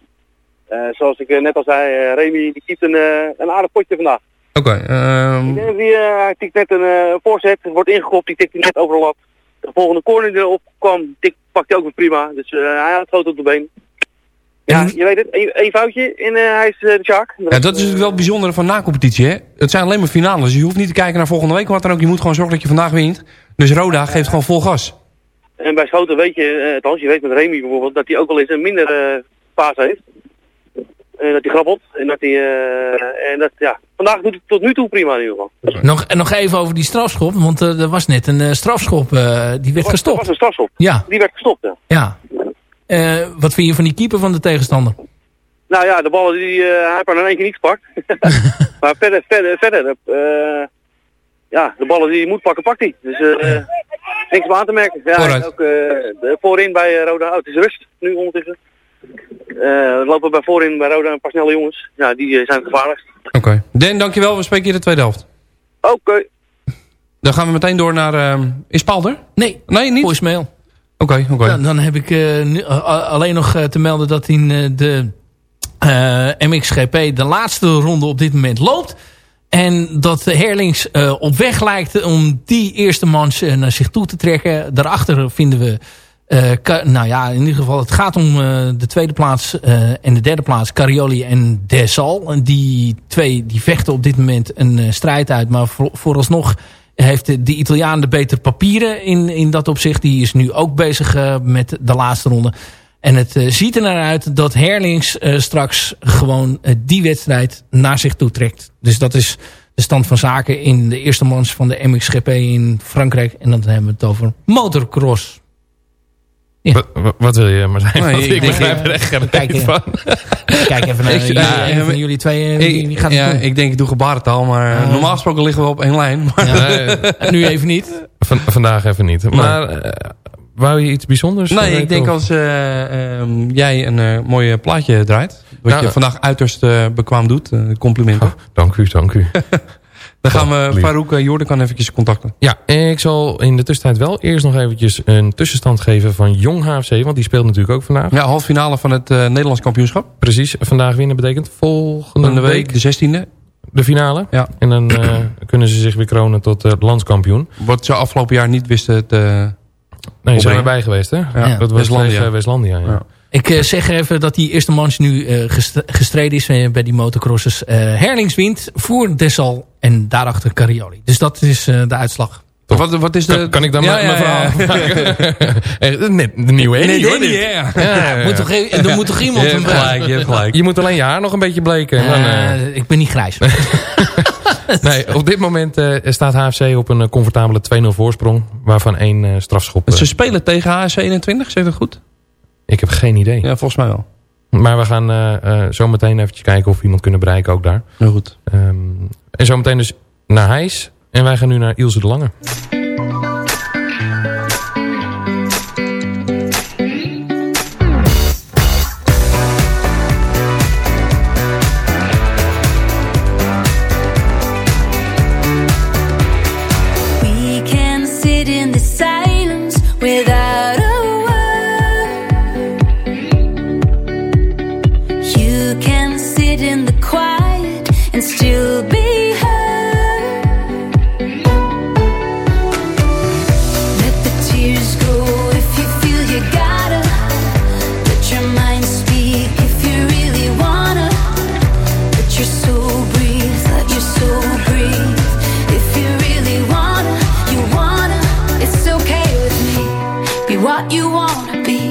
[SPEAKER 10] zoals ik eh, net al zei, eh, Remy die kiest een, eh, een aardig potje vandaag.
[SPEAKER 5] Oké. ehm,
[SPEAKER 10] Ik denk dat hij eh, hij tikt net een eh, voorzet, wordt ingekopt, die tikt hij net over de lat. De volgende corner die erop kwam, tik, pakt hij ook weer prima. Dus eh, hij had het goed op de been. Ja, je weet het, één één foutje en eh, hij is eh, de Sjaak.
[SPEAKER 5] Ja, dat is natuurlijk wel het bijzondere van na-competitie. hè. Het zijn alleen maar finales. Dus je hoeft niet te kijken naar volgende week. Wat dan ook. Je moet gewoon zorgen dat je vandaag wint. Dus Roda geeft gewoon vol gas.
[SPEAKER 10] En bij Schoten weet je, eh, althans je weet met Remy bijvoorbeeld, dat hij ook wel eens een minder eh, fase heeft. En dat hij grabbelt. En dat hij, eh, en dat, ja, vandaag doet het tot nu toe prima in ieder geval.
[SPEAKER 6] Nog, en nog even over die strafschop. Want eh, er was net een eh, strafschop. eh, die werd
[SPEAKER 10] Er
[SPEAKER 6] gestopt.
[SPEAKER 10] was een strafschop.
[SPEAKER 6] Ja.
[SPEAKER 10] Die werd gestopt, ja.
[SPEAKER 6] Ja. Eh, wat vind je van die keeper van de tegenstander?
[SPEAKER 10] Nou ja, de ballen die eh, hij heeft er in één keer niet gepakt. maar verder, verder, verder eh, ja, de ballen die hij moet pakken, pakt hij. Dus eh niks meer aan te merken. Ja, ook eh, voorin bij eh, oh, het is rust nu ondertussen. Eh, er lopen bij voorin bij Roda een paar snelle jongens. Ja, die eh, zijn het gevaarlijkst.
[SPEAKER 5] Oké. Dan, dankjewel. We spreken je de tweede helft.
[SPEAKER 10] Oké.
[SPEAKER 5] Dan gaan we meteen door naar... ehm, is Paul er?
[SPEAKER 6] Nee.
[SPEAKER 5] Nee, niet?
[SPEAKER 6] Voicemail.
[SPEAKER 5] Oké, oké.
[SPEAKER 6] Ja, dan heb ik eh, nu, alleen nog te melden dat in eh, de eh, MXGP de laatste ronde op dit moment loopt. En dat Herlings eh, op weg lijkt om die eerste eh, naar zich toe te trekken. Daarachter vinden we, eh, nou ja, in ieder geval het gaat om eh, de tweede plaats eh, en de derde plaats. Carioli en Desal. Die twee die vechten op dit moment een strijd uit. Maar voor, vooralsnog heeft de, Italiaan de betere papieren in, in dat opzicht. Die is nu ook bezig met de laatste ronde. En het ziet er naar uit dat Herlings straks gewoon die wedstrijd naar zich toe trekt. Dus dat is de stand van zaken in de eerste mans van de MXGP in Frankrijk. En dan hebben we het over motocross.
[SPEAKER 4] Wat, wat- wat wil je, Martijn?
[SPEAKER 5] Nee,
[SPEAKER 4] Want
[SPEAKER 5] ik
[SPEAKER 4] ik
[SPEAKER 5] denk,
[SPEAKER 4] begrijp
[SPEAKER 5] eh,
[SPEAKER 4] er echt geen
[SPEAKER 6] kijk, eh,
[SPEAKER 4] van.
[SPEAKER 6] Kijk even naar
[SPEAKER 5] Ik-
[SPEAKER 6] jullie, twee. eh, wie, wie gaat het
[SPEAKER 5] ja,
[SPEAKER 6] doen?
[SPEAKER 5] ik denk ik doe gebarentaal, maar normaal gesproken liggen we op één lijn. Maar
[SPEAKER 6] Ja. nu even niet.
[SPEAKER 4] Van, vandaag even niet. Maar eh, wou je iets bijzonders?
[SPEAKER 5] nee, ik denk
[SPEAKER 4] of-
[SPEAKER 5] als eh, ehm, jij een eh mooi plaatje draait. Wat
[SPEAKER 4] Nou,
[SPEAKER 5] je vandaag uiterst eh, bekwaam doet. eh, complimenten.
[SPEAKER 4] Dank u, dank u.
[SPEAKER 5] Dan gaan we. Farouk uh, Jordan kan eventjes contacten.
[SPEAKER 4] Ja, en ik zal in de tussentijd wel eerst nog eventjes een tussenstand geven van Jong HFC. Want die speelt natuurlijk ook vandaag.
[SPEAKER 5] Ja, halve finale van het eh, Nederlands kampioenschap.
[SPEAKER 4] Precies, vandaag winnen betekent volgende
[SPEAKER 5] de
[SPEAKER 4] week
[SPEAKER 5] week, de 16e.
[SPEAKER 4] de finale.
[SPEAKER 5] Ja.
[SPEAKER 4] En dan eh, kunnen ze zich weer kronen tot eh, landskampioen.
[SPEAKER 5] Wat ze afgelopen jaar niet wisten te...
[SPEAKER 4] Nee, ze zijn erbij geweest hè?
[SPEAKER 5] Ja.
[SPEAKER 4] Dat was
[SPEAKER 5] Westlandia.
[SPEAKER 4] tegen Westlandia. Ja.
[SPEAKER 5] Ja.
[SPEAKER 6] Ik eh, zeg even dat die eerste manche nu eh, gest- gestreden is eh, bij die motocrossers. Eh Herlings wint voor Dessal en daarachter Carioli. Dus dat is eh, de uitslag.
[SPEAKER 5] Wat, wat is de...
[SPEAKER 4] Kan, kan ik dan
[SPEAKER 5] Ja,
[SPEAKER 4] mijn
[SPEAKER 5] ja,
[SPEAKER 4] mijn
[SPEAKER 5] ja.
[SPEAKER 4] verhaal Net de nieuwe
[SPEAKER 5] Nee,
[SPEAKER 4] dit.
[SPEAKER 5] ja.
[SPEAKER 6] Moet toch, e- er moet toch iemand...
[SPEAKER 5] Je hebt gelijk, je hebt gelijk.
[SPEAKER 4] Je moet alleen je haar nog een beetje bleken. en dan,
[SPEAKER 6] ik ben niet grijs.
[SPEAKER 4] nee, op dit moment eh, staat HFC op een comfortabele 2-0 voorsprong. Waarvan één eh, strafschop.
[SPEAKER 5] Ze spelen tegen HSC 21, zeg ik dat goed?
[SPEAKER 4] Ik heb geen idee.
[SPEAKER 5] Ja, volgens mij wel.
[SPEAKER 4] Maar we gaan eh, eh, zo meteen eventjes kijken of we iemand kunnen bereiken ook daar.
[SPEAKER 5] Heel goed.
[SPEAKER 4] Ehm, en zo meteen dus naar Heijs. En wij gaan nu naar Ilse de Lange.
[SPEAKER 11] In the quiet and still be heard. Let the tears go if you feel you gotta. Let your mind speak if you really wanna. Let your soul breathe, let your soul breathe. If you really wanna, you wanna, it's okay with me. Be what you wanna be.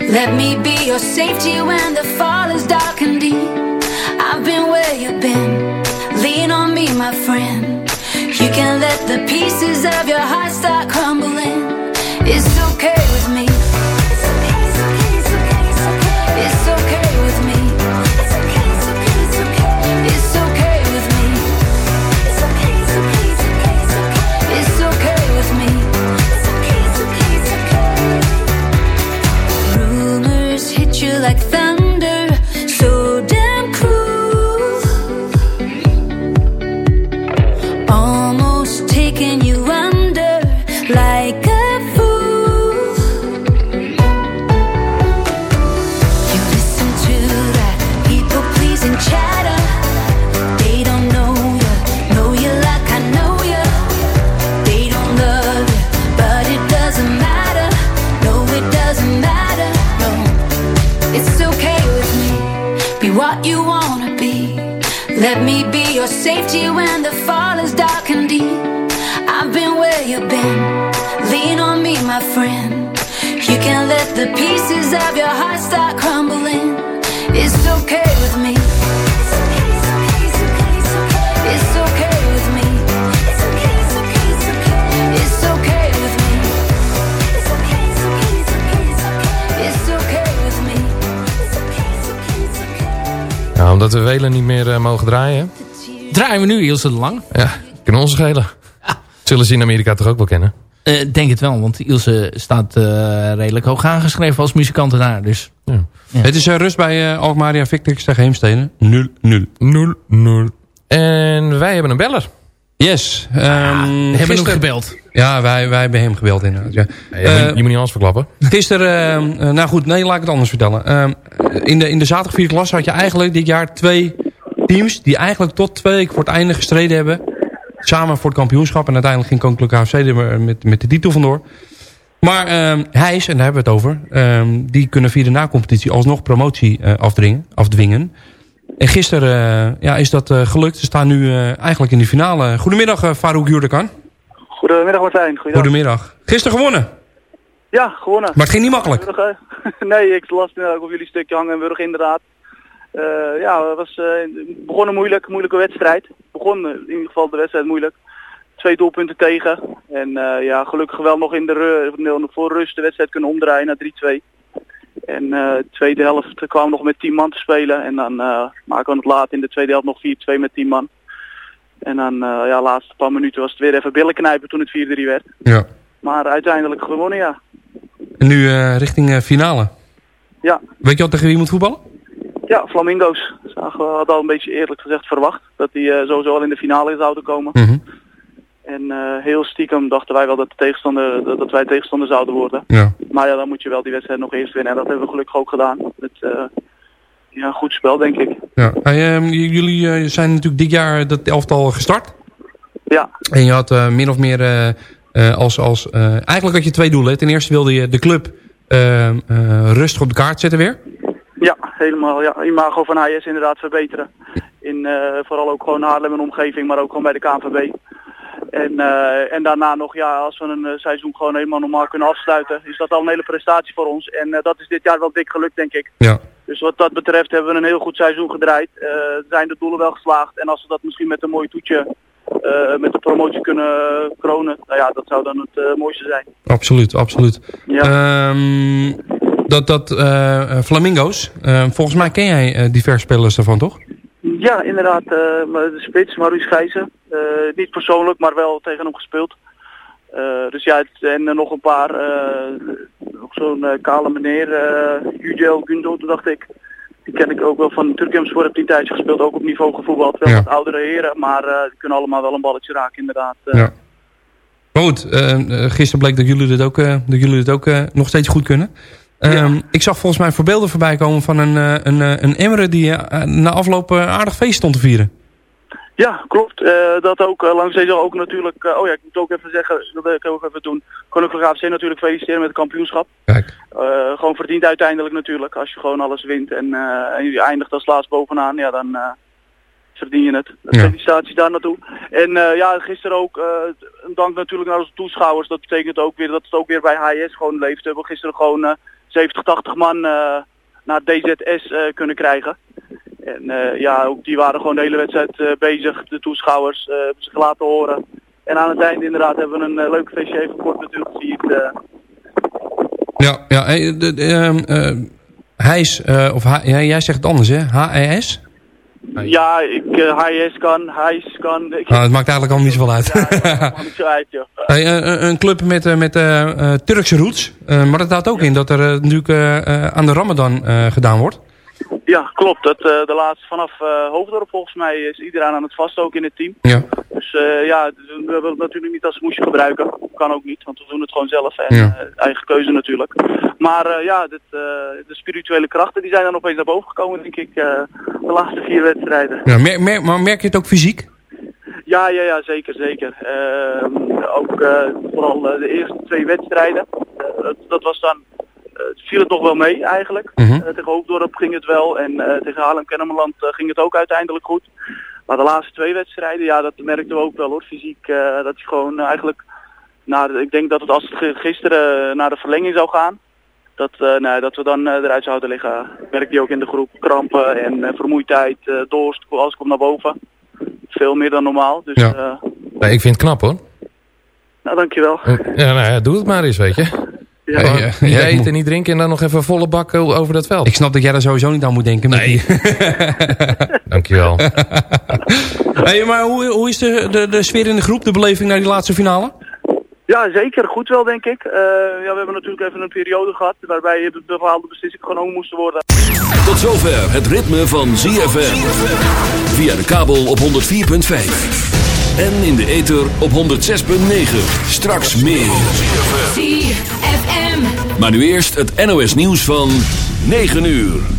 [SPEAKER 11] Let me be your safety when the fall of your heart start
[SPEAKER 4] omdat we Welen niet meer eh, mogen draaien.
[SPEAKER 6] Draaien we nu Ilse de Lang?
[SPEAKER 4] Ja, kunnen ons schelen. Zullen ze in Amerika toch ook wel kennen?
[SPEAKER 6] Eh, denk het wel, want Ilse staat eh, redelijk hoog aangeschreven als muzikant daar. Dus. Ja.
[SPEAKER 5] Het is eh, rust bij uh, Alkmaria Victrix tegen Heemstede. 0-0.
[SPEAKER 4] 0-0. En wij hebben een beller.
[SPEAKER 5] Yes. Um,
[SPEAKER 6] hebben we hem gebeld?
[SPEAKER 5] Ja, wij, wij hebben hem gebeld inderdaad. Ja.
[SPEAKER 4] je, moet, je, moet, niet alles verklappen.
[SPEAKER 5] Gisteren, uh, nou goed, nee, laat ik het anders vertellen. Uh, in de, in de zaterdag vierde klas had je eigenlijk dit jaar twee teams... die eigenlijk tot twee weken voor het einde gestreden hebben. Samen voor het kampioenschap. En uiteindelijk ging Koninklijke HFC er met, met de titel vandoor. Maar um, Hijs, en daar hebben we het over... Um, die kunnen via de na-competitie alsnog promotie uh, afdringen, afdwingen. En gisteren uh, ja, is dat uh, gelukt. Ze staan nu eigenlijk in de finale. Goedemiddag, Farouk Jurdekan.
[SPEAKER 17] Goedemiddag Martijn. Goeiedag.
[SPEAKER 5] Goedemiddag. Gisteren gewonnen?
[SPEAKER 17] Ja, gewonnen.
[SPEAKER 5] Maar het ging niet makkelijk?
[SPEAKER 17] nee, ik las ook op jullie stukje hangen en Wurg inderdaad. Uh, ja, het was, uh, begon een moeilijk, moeilijke wedstrijd. Begon in ieder geval de wedstrijd moeilijk. Twee doelpunten tegen. En uh, ja, gelukkig wel nog in de ru voor rust de wedstrijd kunnen omdraaien naar 3-2. En de tweede helft kwamen we nog met 10 man te spelen. En dan maken we het laat in de tweede helft nog 4-2 met 10 man. En dan, ja, de laatste paar minuten was het weer even billen knijpen toen het 4-3 werd.
[SPEAKER 5] Ja.
[SPEAKER 17] Maar uiteindelijk gewonnen, ja.
[SPEAKER 5] En nu richting finale?
[SPEAKER 17] Ja.
[SPEAKER 5] Weet je al tegen wie je moet voetballen?
[SPEAKER 17] Ja, Flamingo's. Zagen we hadden al een beetje eerlijk gezegd verwacht dat die uh, sowieso al in de finale zouden komen.
[SPEAKER 5] Mm -hmm.
[SPEAKER 17] En uh, heel stiekem dachten wij wel dat, de tegenstander, dat, dat wij tegenstander zouden worden.
[SPEAKER 5] Ja.
[SPEAKER 17] Maar ja, dan moet je wel die wedstrijd nog eerst winnen. En dat hebben we gelukkig ook gedaan. Met uh, ja, een goed spel, denk ik.
[SPEAKER 5] Ja. Um, jullie zijn natuurlijk dit jaar dat elftal gestart.
[SPEAKER 17] Ja.
[SPEAKER 5] En je had min of meer als... als eigenlijk had je twee doelen. Ten eerste wilde je de club ehm, rustig op de kaart zetten weer.
[SPEAKER 17] Ja, helemaal. Ja. Imago van HIS inderdaad verbeteren. In, uh, vooral ook gewoon Haarlem en omgeving, maar ook gewoon bij de KNVB. En, uh, en daarna nog, ja, als we een uh, seizoen gewoon helemaal normaal kunnen afsluiten, is dat al een hele prestatie voor ons. En dat is dit jaar wel dik gelukt, denk ik.
[SPEAKER 5] Ja.
[SPEAKER 17] Dus wat dat betreft hebben we een heel goed seizoen gedraaid. zijn de doelen wel geslaagd. En als we dat misschien met een mooi toetje met de promotie kunnen kronen, nou ja, dat zou dan het mooiste zijn.
[SPEAKER 5] Absoluut, absoluut.
[SPEAKER 17] Ja.
[SPEAKER 5] Um, dat, dat uh, Flamingo's, uh, volgens mij ken jij uh, diverse spelers daarvan, toch?
[SPEAKER 17] Ja, inderdaad. de spits, Maurice Gijzen. niet persoonlijk, maar wel tegen hem gespeeld. dus ja, en nog een paar. nog zo'n kale meneer, Yücel Gundo, dacht ik. Die ken ik ook wel van Turkemsport, heb die tijdje gespeeld, ook op niveau gevoetbald. Wel
[SPEAKER 5] Ja.
[SPEAKER 17] wat oudere heren, maar die kunnen allemaal wel een balletje raken inderdaad.
[SPEAKER 5] Ja. Maar goed, gisteren bleek dat jullie dit ook, dat jullie dit ook nog steeds goed kunnen. Um, Ik zag volgens mij voorbeelden voorbij komen van een, uh, een, uh, een Emre die uh, na afloop aardig feest stond te vieren.
[SPEAKER 17] Ja, klopt. Uh, dat ook uh, langs deze ook natuurlijk. Uh, oh ja, ik moet ook even zeggen, dat wil ik ook even doen. Koninklijke AFC natuurlijk feliciteren met het kampioenschap.
[SPEAKER 5] Kijk.
[SPEAKER 17] gewoon verdiend uiteindelijk natuurlijk. Als je gewoon alles wint en, en je eindigt als laatst bovenaan, ja dan verdien je het.
[SPEAKER 5] Ja.
[SPEAKER 17] Felicitaties daar naartoe. En ja, gisteren ook een dank natuurlijk naar onze toeschouwers. Dat betekent ook weer dat het ook weer bij HIS gewoon leeft. We hebben gisteren gewoon 70, 80 man naar DZS kunnen krijgen. En uh, ja, ook die waren gewoon de hele wedstrijd uh, bezig. De toeschouwers uh, hebben zich laten horen. En aan het eind inderdaad hebben we een leuk feestje even kort natuurlijk gevierd.
[SPEAKER 5] Ja, ja hey, de, de, ehm, Hijs, of H ja, jij zegt het anders hè? H-E-S?
[SPEAKER 17] Ja, ik, HIS kan, Hijs kan. Ik...
[SPEAKER 5] Nou, het maakt eigenlijk al niet zoveel uit.
[SPEAKER 17] Ja, het maakt niet zo uit, joh.
[SPEAKER 5] Hey, een, een club met, met Turkse roots. maar dat houdt ook in dat er natuurlijk aan de Ramadan gedaan wordt.
[SPEAKER 17] Ja, klopt. Dat, uh, de laatste vanaf uh, Hoofddorp volgens mij is iedereen aan het vast ook in het team.
[SPEAKER 5] Ja.
[SPEAKER 17] Dus uh, ja, we willen het natuurlijk niet als smoesje gebruiken. Kan ook niet, want we doen het gewoon zelf. En
[SPEAKER 5] ja.
[SPEAKER 17] eigen keuze natuurlijk. Maar ja, dit, de spirituele krachten die zijn dan opeens naar boven gekomen, denk ik, de laatste vier wedstrijden.
[SPEAKER 5] Ja, mer mer maar merk je het ook fysiek?
[SPEAKER 17] Ja, ja, ja, zeker, zeker. ook vooral de eerste twee wedstrijden. Dat, dat was dan viel het nog wel mee eigenlijk.
[SPEAKER 5] Mhm.
[SPEAKER 17] Eh, tegen Hoofddorp ging het wel en eh, tegen Haarlem-Kennemerland eh, ging het ook uiteindelijk goed. Maar de laatste twee wedstrijden, ja, dat merkten we ook wel hoor. Fysiek, eh, dat hij gewoon eh, eigenlijk, de- ik denk dat het als het gisteren eh, naar de verlenging zou gaan, dat, eh, nee, dat we dan eh, eruit zouden liggen. Merkte je ook in de groep. Krampen en eh, vermoeidheid, eh, dorst, alles komt naar boven. Veel meer dan normaal. Dus
[SPEAKER 4] Ja.
[SPEAKER 17] ja.
[SPEAKER 4] Nee, ik vind het knap hoor.
[SPEAKER 17] nou dankjewel.
[SPEAKER 4] Ja, nou ja, doe het maar eens, weet je.
[SPEAKER 17] Ja.
[SPEAKER 4] Gewoon
[SPEAKER 5] Ja,
[SPEAKER 4] niet
[SPEAKER 5] ja,
[SPEAKER 4] eten,
[SPEAKER 5] moet-
[SPEAKER 4] niet drinken en dan nog even volle bak o- over dat veld.
[SPEAKER 5] Ik snap dat jij daar sowieso niet aan moet denken. Met die...
[SPEAKER 4] Dankjewel.
[SPEAKER 5] hey, maar hoe, hoe is de, de, de sfeer in de groep, de beleving naar die laatste finale?
[SPEAKER 17] Ja, zeker. Goed wel, denk ik. Eh, ja, we hebben natuurlijk even een periode gehad waarbij de bepaalde beslissingen genomen moesten worden.
[SPEAKER 2] Tot zover het ritme van ZFM. Via de kabel op 104.5. En in de ether op 106.9. Straks meer.
[SPEAKER 11] ZFM.
[SPEAKER 2] Maar nu eerst het NOS nieuws van 9 uur.